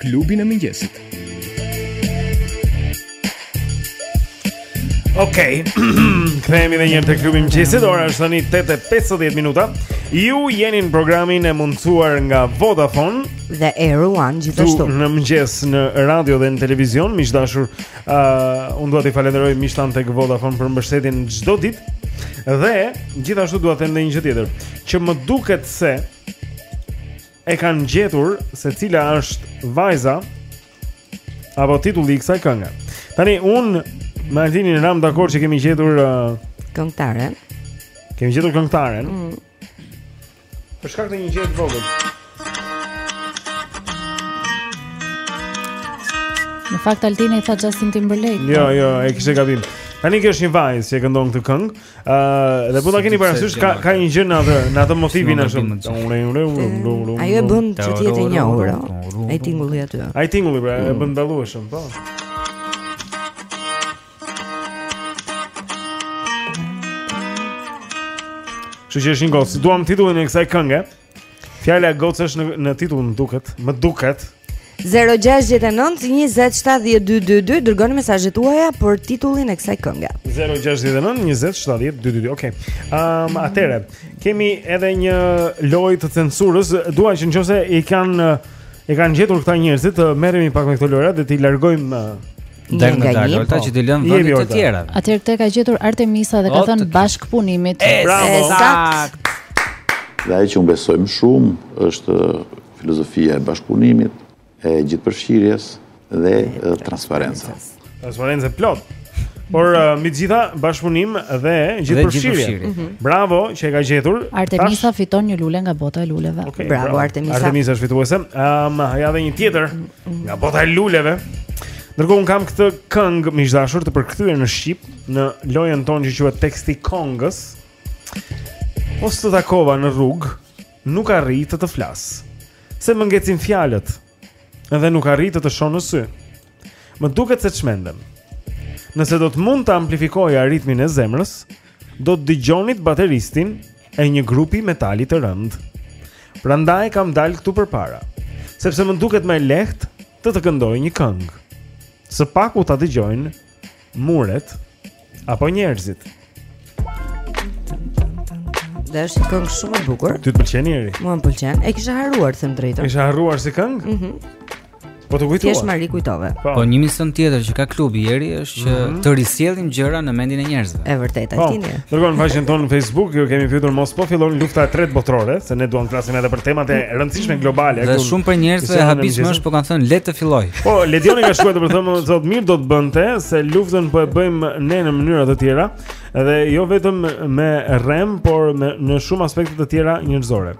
Klubin e mëngjesit. Okej. Okay. Kthehemi edhe një herë te klubi i mëngjesit. Ora është tani 8:50 minuta. Ju jeni në programin e mundësuar nga Vodafone dhe Air One gjithashtu. Në mëngjes në radio dhe në televizion, miq të dashur, uh, unë dua t'i falënderoj miqtë tanë tek Vodafone për mbështetjen çdo ditë. Dhe gjithashtu dua të them një gjë tjetër, që më duket se e kanë gjetur se cila është vajza apo titulli i kësaj kënge. Tani unë me Altinin ramë dakord që kemi gjetur uh, këngëtaren. Kemi gjetur këngëtaren. Mm. Për shkak të një gjëje të vogël. Në fakt Altini tha Justin Timberlake. Jo, jo, e kishe gabim. Tani kjo është një vajzë që e këndon këtë këngë. Ëh, uh, dhe po ta keni parasysh ka ka një gjë në atë në atë motivin ashtu. Ai e bën që të jetë i njohur. Ai tingulli aty. Ai tingulli pra, e bën të dallueshëm, po. Kështu që është një gocë. Duam titullin e kësaj kënge. Fjala gocë është në titull më duket, më duket. 0-6-19-27-12-2 Dërgoni mesazhet tuaja për titullin e kësaj kënge 0-6-19-27-12-2 Ok um, Atëherë, kemi edhe një lojë të censurës Dua që në qoftë se i kanë E kanë gjetur këta njerëzit, të merremi pak me këto lojra dhe t'i largojmë Deri në dalje, Olta po. që t'i lënë vëndit të tjera Atëherë këtë ka gjetur Artemisa dhe ka thënë bashkëpunimit E, bravo Ekzakt Dhe ajo që ne besojmë shumë është filozofia e bashkëpunimit E gjithëpërfshirjes dhe transparenca Transparenca e plotë Por uh, mbi të gjitha bashkëpunim dhe gjithëpërfshirje mhm. Bravo që e ka gjetur Artemisa fiton një lule nga bota e luleve okay, Bravo, bravo. Artemisa Artemisa është fituese um, Ja dhe një tjetër mhm. nga bota e luleve. Ndërkohë unë kam këtë këngë miq të dashur të përkthyer në shqip në lojën tonë që quhet Teksti i Këngës. Po të takova në rrugë, nuk arrij të të flas. Se më ngecin fjalët, edhe nuk arrij të të shoh në sy. Më duket se çmendem. Nëse do të mund të amplifikoja ritmin e zemrës, do të dëgjonit bateristin e një grupi metali të rëndë. Prandaj kam dalë këtu përpara, sepse më duket më e lehtë të të këndoj një këngë. Së paku ta dëgjojnë muret apo njerëzit. Dhe është një këngë shumë e bukur. Ty të pëlqen Eri? Mua më pëlqen. E kisha harruar, them të drejtën. E kishe harruar si këngë? Mhm. Mm Po të kujtova. Thjesht ma rikujtove. Po. po një mision tjetër që ka klubi Eri është që mm -hmm. të risjellim gjëra në mendjen e njerëzve. Është vërtet po, aty. Ndërkohë në faqen tonë në Facebook, ju kemi pyetur mos po fillon lufta e tretë botërore, se ne duam të flasim edhe për temat e rëndësishme globale. Dhe shumë prej njerëzve që habismë është po kanë thënë le të fillojë. Po, Ledioni ka shkruar për të thënë, thotë mirë do të bënte se luftën po e bëjmë ne në mënyra të tjera, edhe jo vetëm me armë, por me, në shumë aspekte të tjera njerëzore.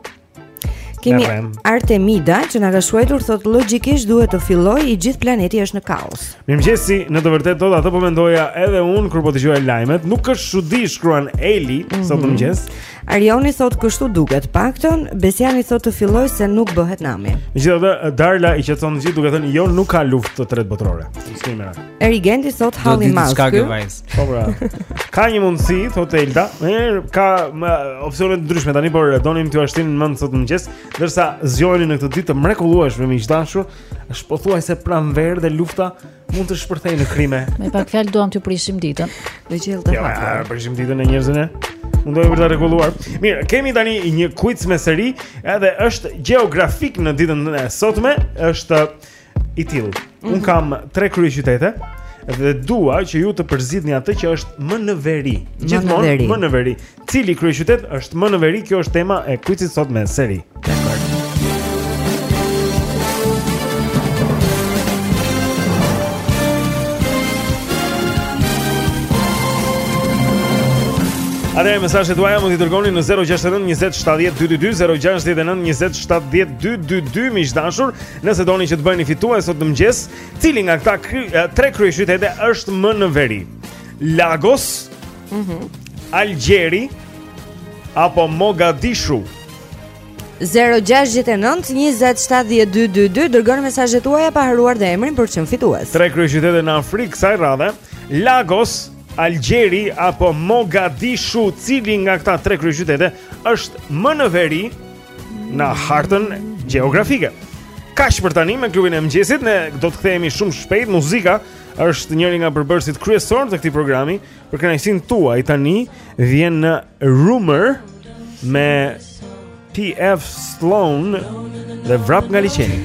Kemi Artemida që na ka shkruar thotë logjikisht duhet të fillojë i gjithë planeti është në kaos. Mirëmëngjesi, në të vërtetë thotë atë po mendoja edhe unë kur po dëgjoja lajmet, nuk është çudi shkruan Eli mm -hmm. sot mhm. në mëngjes. Arjoni thotë kështu duket, të paktën Besiani thotë të fillojë se nuk bëhet nami. Megjithatë Darla i qetëson të gjithë duke thënë jo nuk ka luftë të tretë botërore. S'i Erigendi thotë halli i madh. Po pra. Ka një mundësi thotë Elda. Mirë, ka opsione të ndryshme tani por donim t'jua shtinim në mend sot në mëngjes, ndërsa zgjoheni në këtë ditë të mrekullueshme miq të dashur, është pothuajse pranverë dhe lufta mund të shpërthejë në Krime. Me pak fjalë duam t'ju prishim ditën. Në qiell të hapur. Ia prishim ditën e njerëzve. Mundohemi për ta rregulluar. Mirë, kemi tani një quiz me Eri, edhe është gjeografik në ditën e sotme, është i tillë. Mm -hmm. Unë kam tre kryeqytete dhe dua që ju të përzgjidhni atë që është më në veri. Gjithmonë më në veri. Cili kryeqytet është më në veri? Kjo është tema e kuicit sot me Eri. Atëherë mesazhet tuaja mund t'i dërgoni në 069 27 22 069 27 22 Miq të dashur Nëse doni që të bëheni fitues sot në mëngjes, cili nga këta kry, tre kryeqytete është më në veri? Lagos, ëh, mm -hmm. Algjeri apo Mogadishu? 0-6-9-20-7-12-22 Dërgoni mesazhet tuaja pa harruar dhe emrin për të qenë fitues Tre kryeqytete në Afrikë, kësaj radhe Lagos, Algjeri apo Mogadishu Cili nga këta tre kryeqytete është më në veri në hartën gjeografike. Kaq për tani me klubin e mëngjesit, ne do të kthehemi shumë shpejt. Muzika është njëri nga përbërësit kryesorë të këtij programi. Për kënaqësinë tuaj tani vjen në Rumor me PF Sloan dhe vrap nga liqeni.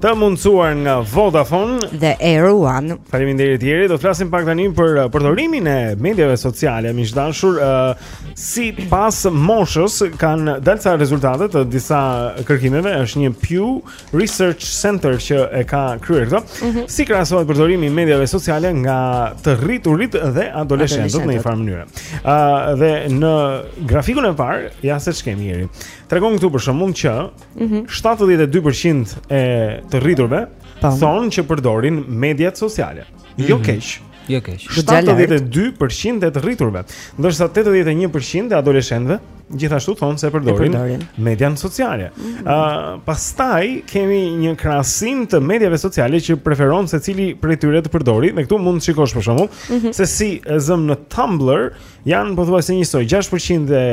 Të mundësuar nga Vodafone dhe Air One. Faleminderit Ieri, do të flasim pak tani për uh, përdorimin e mediave sociale, miq të dashur, uh, sipas moshës kanë dalë ca rezultate të disa kërkimeve, është një Pew Research Center që e ka kryer këto. Mm -hmm. Si krahasohet përdorimi i mediave sociale nga të rriturit dhe adoleshentët në një farë mënyre. Ëh uh, dhe në grafikun e parë, ja se ç'kemi ieri. Tregon këtu për shkakun që Mhm. 72% për qind e të rriturve po. thonë që përdorin mediat sociale. Mm -hmm. Jo mhm. keq. Jo keq. 72% për qind e të rriturve, ndërsa 81% për qind e adoleshentëve gjithashtu thonë se përdorin, përdorin. median sociale. Ëh, mm -hmm. uh, pastaj kemi një krahasim të mediave sociale që preferon secili prej tyre të përdorë, dhe këtu mund të shikosh për shembull mm -hmm. se si e zëmë në Tumblr, Janë pothuajse njësoj, 6% e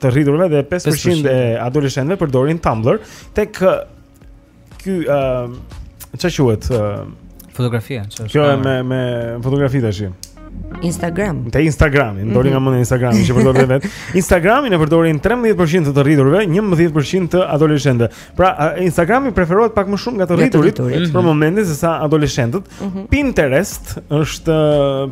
të rriturve dhe 5% e adoleshentëve përdorin Tumblr tek ky ë uh, ça quhet uh, fotografia, çfarë? Kjo është me me fotografi tash. Instagram. Te Instagrami, mm -hmm. m'doli nga mhm. mendja Instagrami që përdor vetë. Instagramin e përdorin 13% të të rriturve, 11% të adoleshentëve. Pra Instagrami preferohet pak më shumë nga të rriturit, të rriturit. për momentin sesa adoleshentët. Mm -hmm. Pinterest është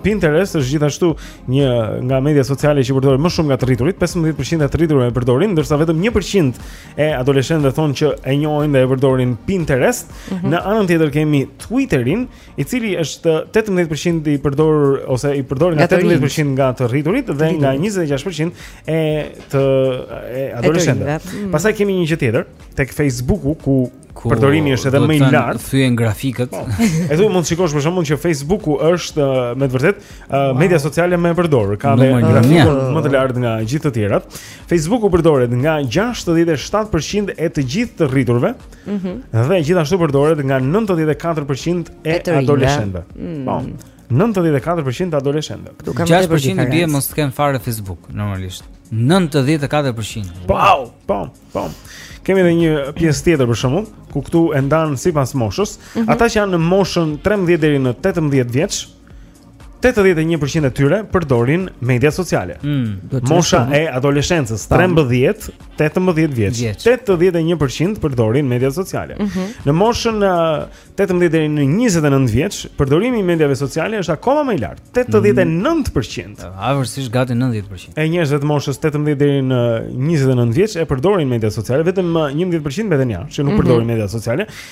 Pinterest është gjithashtu një nga media sociale që përdoren më shumë nga të rriturit, 15% e të rriturve e përdorin, ndërsa vetëm 1% e adoleshentëve thonë që e njohin dhe e përdorin Pinterest. Mm -hmm. Në anën tjetër kemi Twitterin, i cili është 18% i përdorur ose përdoret nga 18% nga të rriturit dhe nga 26% e të e adoleshentëve. Mm. Pastaj kemi një gjë tjetër tek Facebooku ku ku përdorimi është edhe më i lartë. Thyen grafikët. Po. Edhe mund të shikosh për shembull që Facebooku është uh, me të vërtetë uh, media sociale më e përdorur, ka dhe grafikun më të lartë nga gjithë të tjerat. Facebooku përdoret nga 67% e të gjithë të rriturve. Mhm. Dhe gjithashtu përdoret nga 94% e, e adoleshentëve. Mm. Po. 94% të adoleshentëve. Këtu kam 6% i bie mos të kem fare Facebook normalisht. 94%. Po, wow, po, po. Kemi edhe një pjesë tjetër për shembull, ku këtu e ndan sipas moshës, mm -hmm. ata që janë në moshën 13 deri në 18 vjeç, 81 për qind e tyre përdorin media sociale mm, Mosha e adoleshencës 13, 18 vjeç 81 për qind përdorin media sociale mm -hmm. Në moshën 18 deri në 29 vjeç Përdorimi i mediave sociale është akoma më i lartë 89 për qind mm. Afërsisht gati 90 për qind E njerëzve të moshës 18 deri në 29 vjeç E përdorin media sociale Vetëm 11 për qind mbeten jashtë Që nuk mm -hmm. përdorin media sociale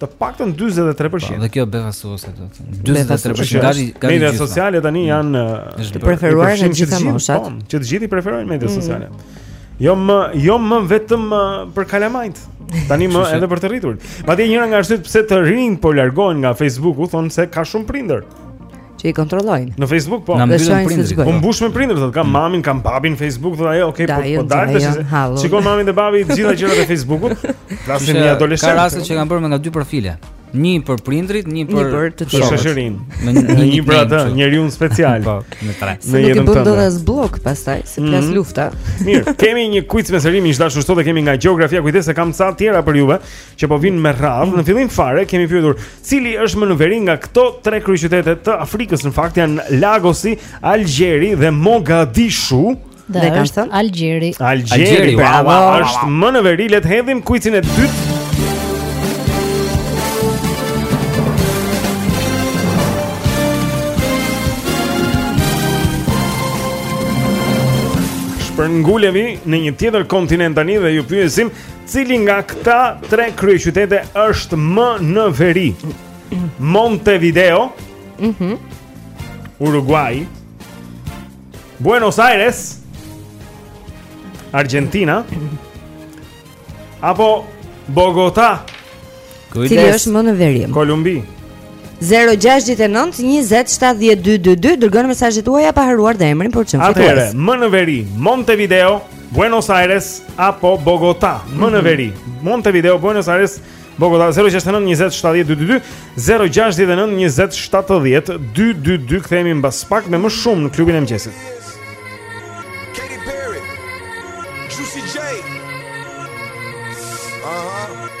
Të paktën 43%. Dhe kjo befasuese do të. 43% gati gati. Media sociale tani mm. janë të uh, preferuar në gjitha moshat. Po, që të gjithë i preferojnë media mm. sociale. Jo më, jo më vetëm uh, për kalamajtë. Tani më edhe për të rritur. Madje njëra nga arsyet pse të rinjtë po largohen nga Facebooku thonë se ka shumë prindër. që i kontrollojnë. Në Facebook po. Na mbyllin prindërit. Po mbush me prindër, thotë, kam mm. mamin, kam babin në Facebook, thotë ajo, okay, po po dal tash. Shikon mami dhe babi të gjitha gjërat e Facebookut. Flasin një adoleshent. Ka raste që kanë bërë me nga dy profile. Një për prindërit, një për një për të tjerë. Shoqërinë. Me një një, një për atë, njeriu special. Po, me tre. Mamin s'e bën dot as blok pastaj, se plas mhm. lufta. Mirë, kemi një quiz mesëri miq të dashur sot e kemi nga gjeografia, kujdes se kam ca tjera për juve që po vijnë me radhë. Në fillim fare kemi pyetur Cili është më në veri nga këto tre kryeqytete të Afrikës? Në fakt janë Lagosi, Algjeri dhe Mogadishu. Dhe kanë thënë? Algjeri. Algjeri, Algjeri, wow, bravo, wow, wow, është më në veri. Le të hedhim kuicin e dytë. Shpërngulemi në një tjetër kontinent tani dhe ju pyesim Cili nga këta tre kryeqytete është më në veri? Montevideo, Mhm. Mm Uruguay, Buenos Aires, Argentina apo Bogota? Cili është më në veri? Kolumbi. 0-6-9-27-12-2 Dërgoni mesazhet tuaja pa harruar dhe emrin për të qenë fitues Atëherë, më në veri, Montevideo, Buenos Aires Apo Bogota Më në mhm. veri, Montevideo, Buenos Aires Bogota 0-6-9-27-12-2 0-6-9-27-12-2 Kthehemi mbas pak me më shumë në klubin e mëngjesit Katy Perry Juicy J uh -huh.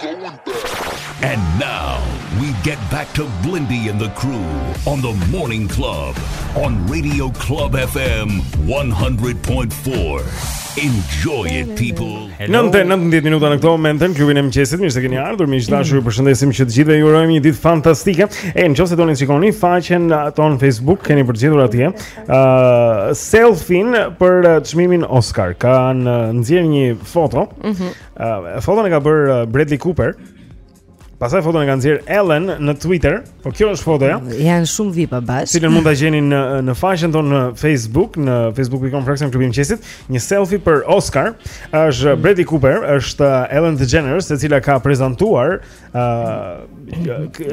going back. And now we get back to Blendi and the crew on the Morning Club on Radio Club FM 100.4. Enjoy it people. Nëntë e 19 minuta në këto momente në klubin e mëngjesit, mirë se keni ardhur. Miq të dashur, ju përshëndesim që të gjithëve, ju urojmë një ditë fantastike. E në qoftë se doni të shikoni faqen uh, tonë Facebook, keni përzgjedhur atje. ë uh, selfie për uh, çmimin Oscar kanë uh, nxjerrë një foto. Uh, foton e ka bërë uh, Bradley Cooper. Pastaj foton e ka nxjerrë Ellen në Twitter, por kjo është fotoja. Janë shumë vipa bashkë. Të cilën mund ta gjeni në në faqen tonë në Facebook, në facebook.com fraksion klubi i mëngjesit, një selfie për Oscar. Është mm. Bradley Cooper, është uh, Ellen DeGeneres, e cila ka prezantuar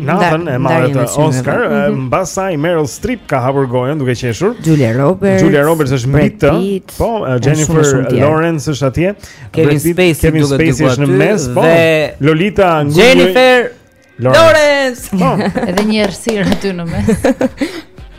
natën e madhe të Oscar mm -hmm. Mbas saj Meryl Streep ka hapur gojën duke qeshur Julia Roberts Julia Roberts është mbi të Po, Jennifer Lawrence është atje Kevin Spacey Kevin Spacey është në mes Po, Lupita Jennifer Lawrence Edhe një errësirë aty në mes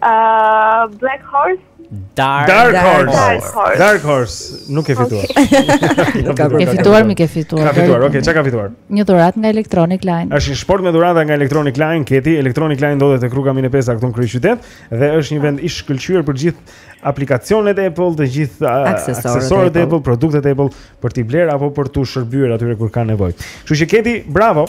Uh, Black Horse Dark, Dark, Horse. Dark Horse Dark Horse Nuk ke fituar okay. Ke fituar, mi ke fituar Ka fituar, oke, okay, çka ka fituar? Një dhuratë nga Electronic Line është një shportë me dhurata nga Electronic Line, Keti Electronic Line ndodhet te rruga Mine Peza këtu në kryeqytet Dhe është një vend i shkëlqyer për gjithë aplikacionet Apple Dhe gjithë aksesorët Apple. Apple, produktet Apple Për t'i blerë apo për t'u shërbyer atyre kur kanë nevojë Kështu që Keti, bravo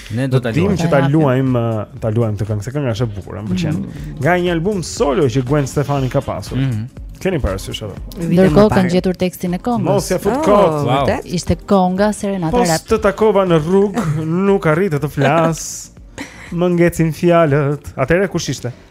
Ne do ta luajmë që ta luajmë, ta luajmë këtë këngë, se kënga është e bukur, më pëlqen. Mm -hmm. Nga një album solo që Gwen Stefani ka pasur. Mm -hmm. Keni parasysh atë? Ndërkohë kanë gjetur tekstin e kongës. Mos ia fut oh, kot, wow. Ishte konga Serenata Rap. Po të takova në rrugë, nuk arrij të flas. Më ngecin fjalët. Atëherë kush ishte?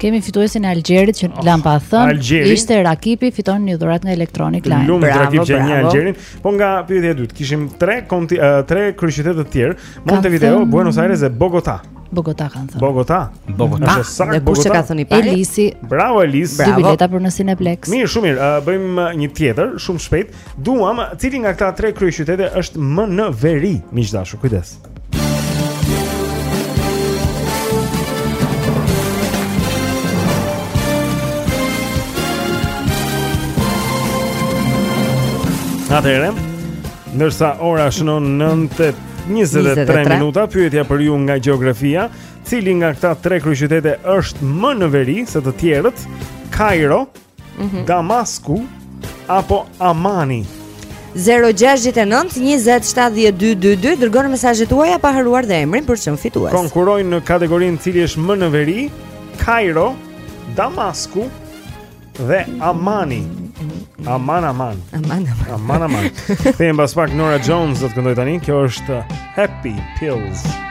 Kemi fituesin e Algjerit që oh, lamë pa thënë. Algjeri. Ishte Rakipi fiton një dhuratë nga Electronic Line. Lum Rakipi që njeh Algjerin. Po nga pyetja e dytë, kishim tre konti, uh, tre kryeqytete të tjerë, Montevideo, thënë... Buenos Aires dhe Bogota. Bogota kanë thënë. Bogota. Bogota. Është saktë. Dhe kush e ka thënë i pari? Elisi. Bravo Elis. Dy bileta për në Cineplex. Mirë, shumë mirë. Uh, bëjmë një tjetër, shumë shpejt. Duam, cili nga këta tre kryeqytete është më në veri, miq të dashur, kujdes. Atëherë, ndërsa ora shënon 9:23 minuta, pyetja për ju nga gjeografia, cili nga këta tre kryeqytete është më në veri se të tjerët? Kairo, Mhm. Damasku apo Amani? 0-6-9-20-70-222 Dërgoni mesazhet tuaja pa harruar dhe emrin për të qenë fitues Konkurrojnë në kategorinë cili është më në veri Kajro, Damasku dhe Amani Aman, aman Aman, aman Aman, aman Kthehemi pas pak Norah Jones do të këndojë tani Kjo është Happy Pills Happy Pills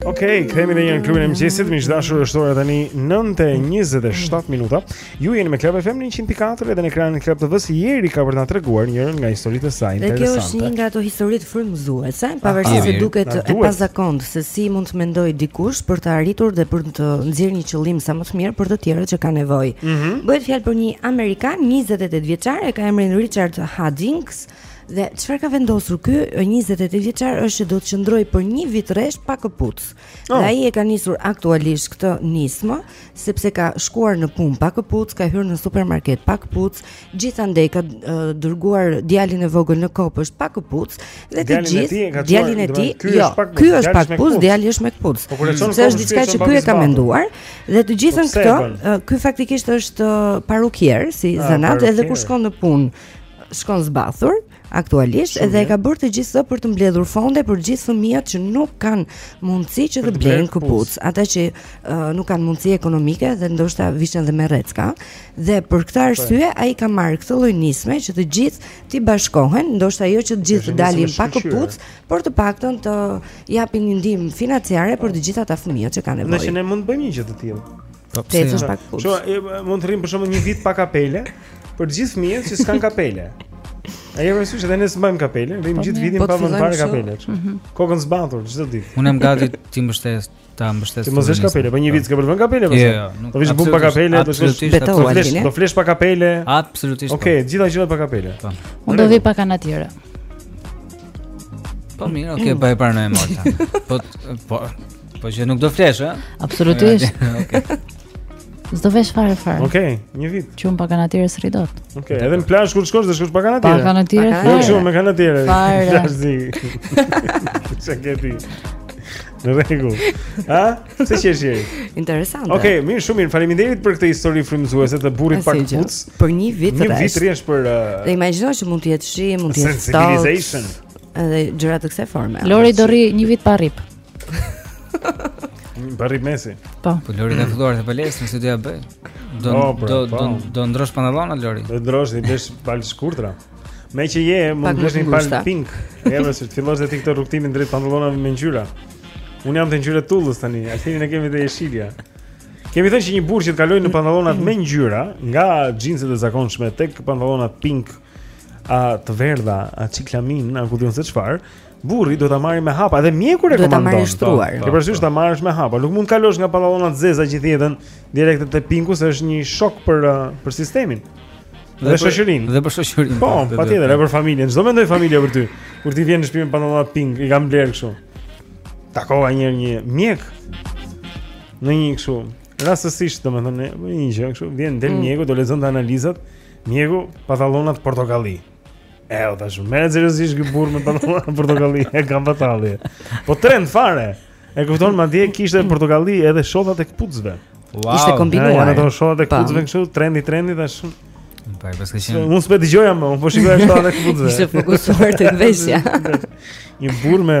Ok, kthehemi dhe jemi në klubin e mëngjesit, miq të dashur është ora tani 9.27 minuta Ju jeni me Club FM 100.4 edhe në ekran në Club TV Sjerika për të na treguar njërën nga historitë e saj interesante Dhe kjo është një nga ato historitë frimëzuese Pavarësi se duket e pazakontë se si mund të mendojë dikush Për të arritur dhe për të nxjerrë një qëllim sa më të mirë për të tjerët që kanë nevojë mm -hmm. Bëhet fjalë për një amerikan 28 vjeçar e ka emrin Richard Haddings Dhe çfarë ka vendosur ky 28 vjeçar është që do të qëndrojë për një vit rresht pa këpucë. Oh. Dhe ai e ka nisur aktualisht këtë nismë sepse ka shkuar në punë pa këpucë, ka hyrë në supermarket pa këpucë, gjithandej ka uh, dërguar djalin e vogël në kopsht pa këpucë dhe të gjithë djalin e tij, jo, ky është pa këpucë, djali është me këpucë. Po, sepse është diçka që ky e ka menduar dhe të gjithën po, këto, uh, ky faktikisht është uh, parukier si ah, zanat edhe kur shkon në punë. shkon zbathur aktualisht Shumë dhe e ka bërë të gjithë për të mbledhur fonde për të gjithë fëmijët që nuk kanë mundësi që të blejnë këpucë, ata që uh, nuk kanë mundësi ekonomike dhe ndoshta vishen dhe me rrecka. Dhe për këtë arsye ai ka marrë këtë lloj nisme që të gjithë t'i bashkohen, ndoshta jo që të gjithë të dalin pa këpucë, por të paktën të japin një ndihmë financiare për të gjithë ata fëmijët që kanë nevojë. Ne s'mund të bëjmë një gjë të tillë. Po pse? Të ecësh pa këpucë. Jo, mund të rrim për shembull një vit pa kapele për të gjithë fëmijët që s'kanë kapele. A jemi mësuar që ne s'mbajmë kapele, rrim po, gjithë vitin po pa vënë fare kapele. Mhm. Kokën zbathur çdo ditë. Unë jam gati t'i mbështes, ta mbështes. Ti mos vesh kapele, për një vit s'ke për të vënë kapele pastaj. Jo, jo, do vish në punë pa kapele, do të shkosh. Do flesh, do flesh pa kapele. Absolutisht. Po. Okej, gjithë ato gjëra pa kapele. Po. Unë do vij pa kanatiere. Po mirë, okay, pa e parë në emota. Po po Po që nuk do flesh, ë? Absolutisht. Okej. S'do vesh fare fare. Okej, okay, një vit. Unë pa kanatiere s'rri dot. Okej, okay, edhe në plazh kur të shkosh do shkosh pa kanatiere. Pa kanatiere. Jo, shumë me kanatiere. Plazhi. Sa ke ti? Në rregull. Ha? Se çesh je? Interesante. Okej, okay, mirë, shumë mirë. Faleminderit për këtë histori frymëzuese të burrit pa këpucë. Për një vit rresht. Një vit rresht për uh... Dhe imagjino që mund të jetë shi, mund të jetë ftohtë. Edhe gjëra të kësaj forme. Lori do rri një vit pa rip. Barku, mesi. Po. Po Lori ka filluar palestrën, si do ja bëj. Do po, pra, do, po. do do ndrosh pantallonat Lori. Do ndrosh të blesh pal shkurtra. Me që je, mund të blesh një pal pink. Edhe se të fillosh ti këtë rrugtimin drejt pantallonave me ngjyra. Unë jam te ngjyrë tullës tani, ata i kemi te jeshilja. Kemi thënë që një burrë që të kalojë në pantallonat me ngjyra, nga xhinset e zakonshme tek pantallonat pink, a të verdha, a ciklamin, a ku di unë se çfarë, Burri duhet ta marrë me hapa dhe mjeku rekomandon. Duhet ta marrë shtruar. Po, po, po. Ke parasysh ta marrësh me hapa, nuk mund të kalosh nga pantallona të zeza gjithë jetën direkt te pinku se është një shok për uh, për sistemin. Dhe, dhe shoqërinë. Dhe për shoqërinë. Po, patjetër, edhe për familjen. Ç'do mendojë familja për ty. Kur ti vjen në shtëpi me pantallona pink, i kam blerë kështu. Takova një herë një mjek në një kështu. Rastësisht, domethënë, një gjë kështu, vjen del mm. mjeku, të lexon analizat. Mjeku, pantallonat portokalli. E, o thashë, me seriosisht ky burrë me pantallona portokalli, e kam batalli. Po trend fare. E kupton, madje kishte portokalli edhe shollat e këpucëve. Wow. Ishte kombinuar. Ja, ato shollat e këpucëve kështu, trendi trendi thashë. Po, paska qenë. Unë s'po dëgjoja më, unë po shikoja shollat e këpucëve. Ishe fokusuar tek veshja. Një burrë me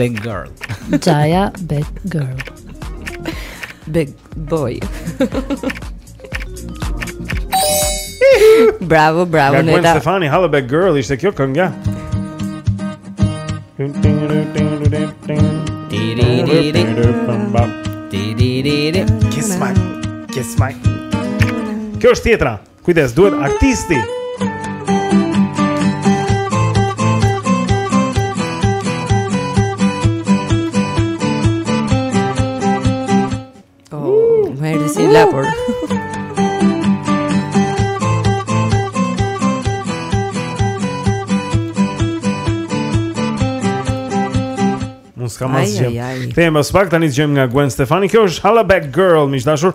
Big girl. Jaja big girl. Big boy. bravo, bravo Neta. Gwen Stefani, Hello Big Girl, ishte kjo kënga. Kiss my, kiss my. Kjo është tjetra. Kujdes, duhet artisti. Oh, më erdhi si lapur. Unë s'kam asgjë. Kthehemi pas pak tani dëgjojmë nga Gwen Stefani. Kjo është Hollaback Girl, miq të dashur.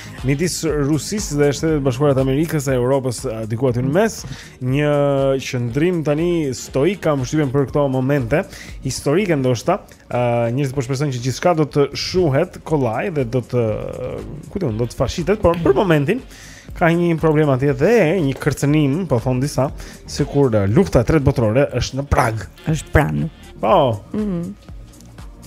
midis Rusisë dhe Shtetet e Bashkuara të Amerikës e Evropës diku aty në mes, një qëndrim tani stoik ka mbi tryezë për këto momente historike ndoshta, uh, njerëzit po shpresojnë që gjithçka do të shuhet kollaj dhe do të ku do të fashitet, por për momentin ka një problem atje dhe një kërcënim, po thonë disa, sikur lufta e tretë botërore është në prag. Është pranë. Po. Mhm. Mm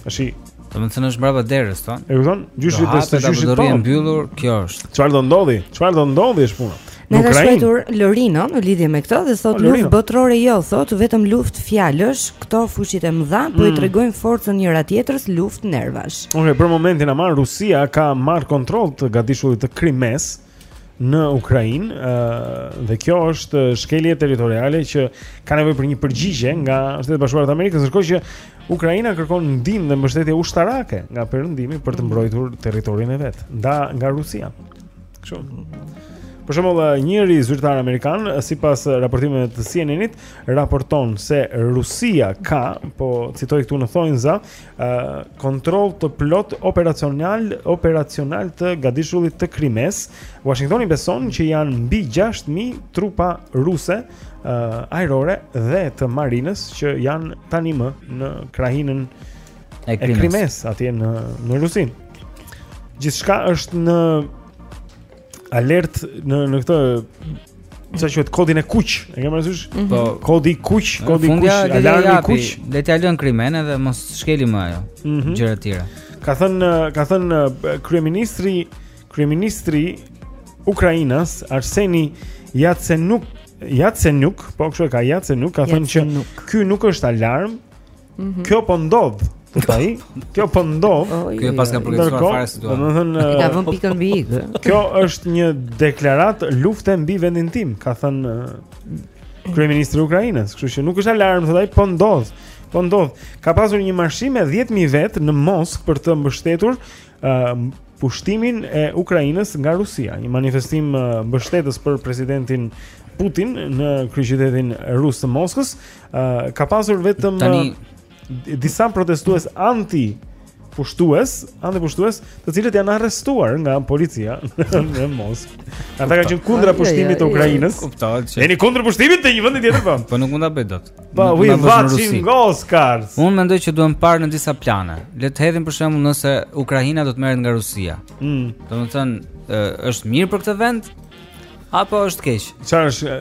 Tashi, do të thotë është mbrapa derës, thonë. E kupton? Gjysh do të, gjysh të rrinë mbyllur, kjo është. Çfarë do ndodhi? Çfarë do ndodhë është puna. Na ka shkruar Lorino në lidhje me këtë dhe thotë luftë botërore jo, thotë vetëm luftë fjalësh, këto fuqitë e mëdha po i mm. tregojnë forcën njëra-tjetrës luftë nervash. Okej, për momentin ama Rusia ka marrë kontroll të gadishullit të Krimesë. në Ukrainë uh, dhe kjo është shkelje territoriale që ka nevojë për një përgjigje nga Shtetet e Bashkuara të Amerikës, ndërkohë që Ukraina kërkon ndihmë dhe mbështetje ushtarake nga Perëndimi për të mbrojtur territorin e vet nga nga Rusia. Kështu. Për shembull, njëri zyrtar amerikan, sipas raportimeve të CNN-it, raporton se Rusia ka, po citoj këtu në thonjza, kontroll të plot operacional operacional të gadishullit të Krimesë. Washingtoni beson që janë mbi 6000 trupa ruse uh, ajrore dhe të marinës që janë tani më në krahinën e Krimesë, e Krimesë atje në në Rusi. Gjithçka është në alert në në këtë sa quhet kodin e kuq, e ke parasysh? Mm -hmm. Po kodi i kuq, kodi i kuq, alarmi i kuq. Le t'ia lënë Krimenë edhe mos shkelë më ajo. Mm -hmm. Gjëra të tjera. Ka thënë ka thënë kryeministri kryeministri ukrainas Arseni Yatsenuk Yatsenuk, po kështu e ka Yatsenuk, ka thënë që ky nuk është alarm, Mhm. Kjo po ndodh, thotë ai. Kjo po ndodh. Ky e paska përgjigjur fare situatës. Domethënë, e ka vënë pikën mbi i. Kjo është një deklaratë lufte mbi vendin tim, ka thënë kryeministri i Ukrainës. Kështu që nuk është alarm, thotë ai, po ndodh. Po ndodh. Ka pasur një marshim me 10000 vetë në Moskë për të mbështetur uh, pushtimin e Ukrainës nga Rusia, një manifestim mbështetës për presidentin Putin në kryeqytetin rus të Moskës, ka pasur vetëm tani disa protestues anti pushtues, anti pushtues, të cilët janë arrestuar nga policia në Moskë. Ata kanë qenë kundra pushtimit të Ukrainës. Kuptohet se jeni kundër pushtimit të një vendi tjetër po. Po nuk mund ta bëj dot. Po u vaçin Oscars. Unë mendoj që duhen parë në disa plane. Le të hedhim për shembull nëse Ukraina do të merret nga Rusia. Mm. Domethënë është mirë për këtë vend apo është keq? Çfarë është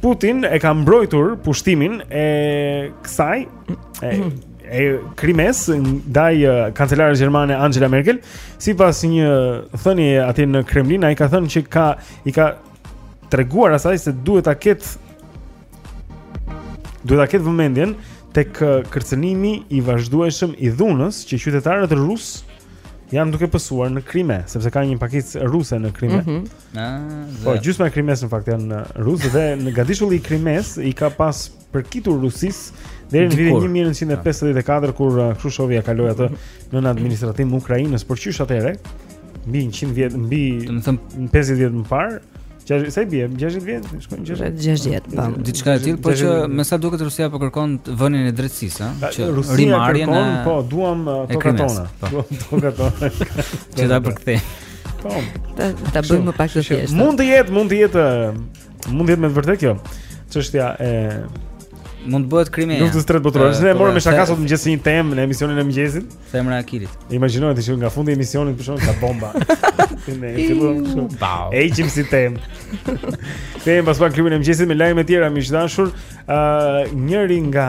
Putin e ka mbrojtur pushtimin e kësaj e, e Krimesë ndaj kancelares gjermane Angela Merkel, sipas një thënie atje në Kremlin, ai ka thënë që ka i ka treguar asaj se duhet ta ketë duhet ta ketë vëmendjen tek kërcënimi i vazhdueshëm i dhunës që qytetarët rusë janë duke pësuar në Krime, sepse ka një pakicë ruse në Krime. Mm -hmm. Po gjysma e Krimesë në fakt janë rusë dhe në gadishulli i Krimesë i ka pas përkitur Rusisë deri në vitin 1954 kur uh, Khrushchev ia kaloi atë nën administratim Ukrainës por qysh atëherë mbi 100 vjet mbi do të them 50 vjet më parë Sa i bie? 60 vjet? Shkon 60. 60, po. Diçka e tillë, por që me sa duket Rusia po kërkon vënien e drejtësisë, ha? Pra, që rimarrjen e Po, duam uh, tokat tona. Po. Tokat tona. Çfarë do të bëj? Po. Ta, ta bëjmë më pak të thjeshtë. Mund të jetë, mund të jetë, mund të jetë me të vërtetë kjo. Çështja e mund të bëhet krimi. Nuk të stret botëror. Ne po, morëm me shaka sot në mëngjes një temë në emisionin e mëngjesit. Thembra e Akilit. Imagjino ti që nga fundi i emisionit për shkak të bomba. Ne fillojmë kështu. E ikim si temë. Kthehemi pas pak Klubin e mëngjesit me lajme të tjera miq të dashur. Ë njëri nga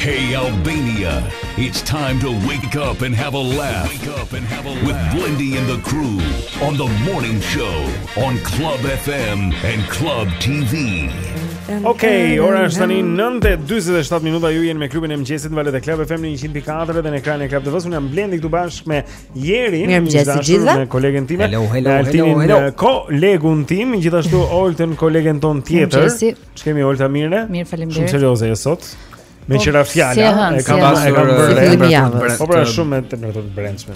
Hey Albania, it's time to wake up and have a laugh. Wake up and have a laugh with Blindy and the crew on the morning show on Club FM and Club TV. Okay, ora është tani 9:47 minuta. Ju jeni me klubin e mëngjesit në valët e Club FM në 104 dhe në ekranin e Club TV-së. Unë jam Blendi këtu bashkë me Jerin, një gjithashtu me kolegen tim. Hello, hello, hello, hello. Altinin kolegun tim, gjithashtu Oltën kolegen tonë tjetër. Mëngjesi. Ç'kemi Olta mirë? Mirë, faleminderit. Shumë serioze je sot. Epo, që ra fjala, e kam e kam bërë. Po pra shumë me temperaturë të brendshme.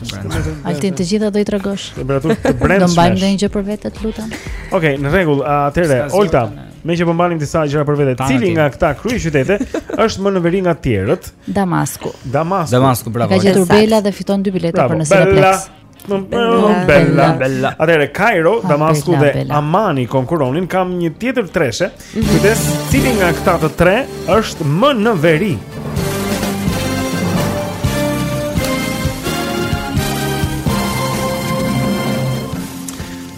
Altin të gjitha do i tregosh. Temperaturë të brendshme. Do mbajmë ndonjë gjë për vete, të lutem. Okej, në rregull. Atëre, Olta, meqë po mbanim disa gjëra për vete, cili nga këta kryeqytete është më në veri nga të tjerët? Damasku. Damasku. Damasku, bravo. Ka gjetur Bela dhe fiton dy bileta për në Cineplex. Bella, bella. Atëre Kajro, ah, Damasku dhe Amani konkurronin, kam një tjetër treshe. Mhm. Kujdes, mm -hmm. cili nga këta të tre është më në veri?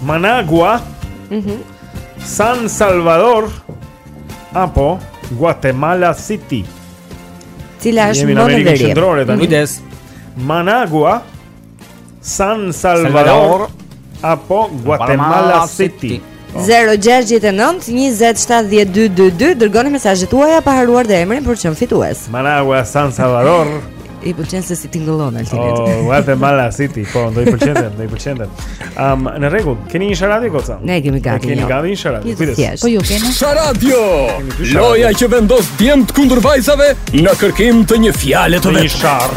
Managua, mm -hmm. San Salvador apo Guatemala City. Cila është më në veri? Kujdes. Managua, San Salvador apo Guatemala City. 0-6-9-27-12-22 Dërgoni mesazhet tuaja pa harruar dhe emrin për të qenë fitues Managua San Salvador I pëlqen se si tingëllon Altinit O, oh, Guatemala City Po, ndaj i pëlqen dhe, ndaj i pëlqen dhe um, Në rregull, keni një sharadë, goca? Ne, kemi gati një Keni gati një sharadë, kujdes Kujdes Po, ju keni Sharadio Loja që vendos djemtë kundër vajzave Në kërkim të një fjale të vetme Një sharë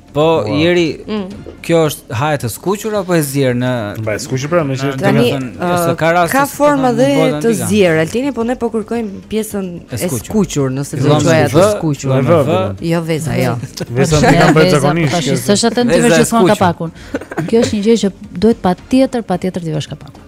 Po wow. Jeri mm. kjo është hahet e skuqur apo e zier në Ba e skuqur pra më është të thënë ose ka rast ka forma dhe të zier altini po ne po kërkojmë pjesën e skuqur nëse do të thoja të skuqur në vë jo veza jo veza ti ka bërë zakonisht tash s'është atë ndër që s'ka kapakun kjo është një gjë që duhet patjetër patjetër t'i vësh kapakun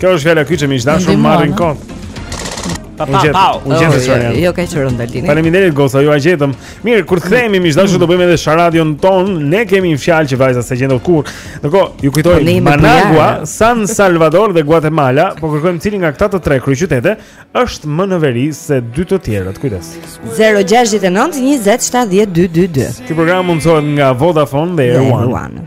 Kjo është fjala kyçe miq të dashur marrin kot. Pa pa pa. Unë jam të shërën. Jo ka qenë Rondalini. Faleminderit goca, jua gjetëm. Mirë, kur kthehemi miq të dashur do bëjmë edhe sharadion tonë. Ne kemi një fjalë që vajzat s'e gjejnë dot kurrë. Ndërkohë, ju kujtoj po, Managua, San Salvador dhe Guatemala, po kërkojmë cili nga këta të tre kryeqytete është më në veri se dy të tjerët. Kujdes. 069 20 70 222. Ky program mundësohet nga Vodafone dhe Air One.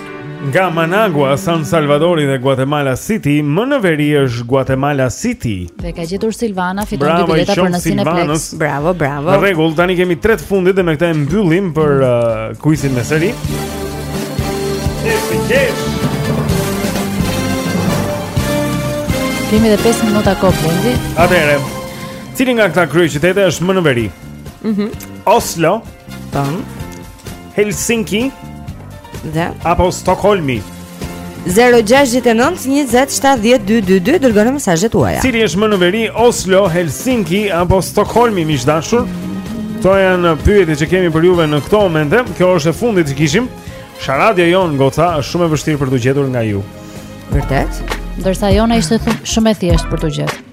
Nga Managua, San Salvadori dhe Guatemala City, më në veri është Guatemala City. Dhe ka gjetur Silvana, fiton dy bileta për në Cineplex. Bravo, bravo. Në rregull, tani kemi tre të fundit dhe me këtë e mbyllim për uh, kuizin në seri. Kemi edhe 5 minuta kohë fundi. Atëherë, cili nga këta kryeqytete është më në veri? Mhm. Mm Oslo, Tan, Helsinki dhe apo Stockholmi. 0692070222 dërgoni mesazhet tuaja. Cili është më në veri Oslo, Helsinki apo Stockholmi miq të dashur? Kto janë pyetjet që kemi për juve në këto momente. Kjo është e fundit që kishim. Sharadia jon goca është shumë e vështirë për t'u gjetur nga ju. Vërtet? Ndërsa jona ishte shumë e thjeshtë për të gjetur.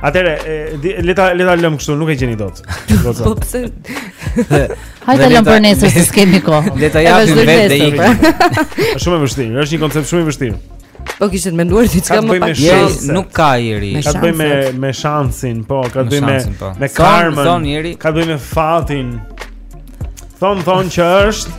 Atëre, le ta le ta lëm kështu, nuk e gjeni dot. Po pse? Hajde ta lëm për nesër se s'kemi kohë. Le ta japim vetë dhe ikim. Është shumë e vështirë, është një koncept shumë i vështirë. Po kishit menduar diçka më pak shans. Nuk ka njeri. Ka të bëjë me me shansin, po, ka të bëjë me po. me karmën. Ka të bëjë me fatin. Thon thon që është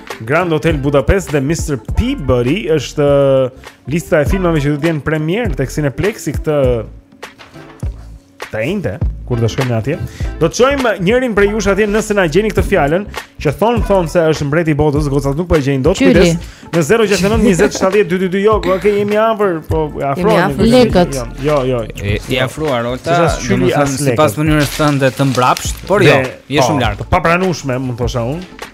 Grand Hotel Budapest dhe Mr. Peabody është uh, lista e filmave që do të jenë premier tek Cineplexi këtë të enjte kur do shkojmë atje. Do të çojmë njërin prej jush atje nëse na gjeni këtë fjalën që thon thon se është mbreti i botës, gocat nuk po e gjejnë dot kujdes. Në 069 20 70 222 jo, ok, jemi afër, po afro. Jemi afër lekët. Jo, jo. jo. Je afruar Olta. Sipas mënyrës tënde të mbrapsht, por jo, je po, shumë larg. E papranueshme, mund të thosha unë.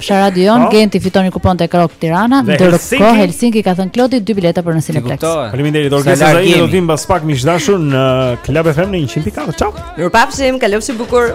Sharadion, Genti fiton një kupon tek Rock Tirana, Dhe ndërkohë Helsinki- Helsinki ka thënë Klodi dy bileta për në Cineplex. Faleminderit Orgesa Zaimi do të vim pas pak miq të dashur në Club FM në 104. Ciao. Mirupafshim, kalofshi bukur.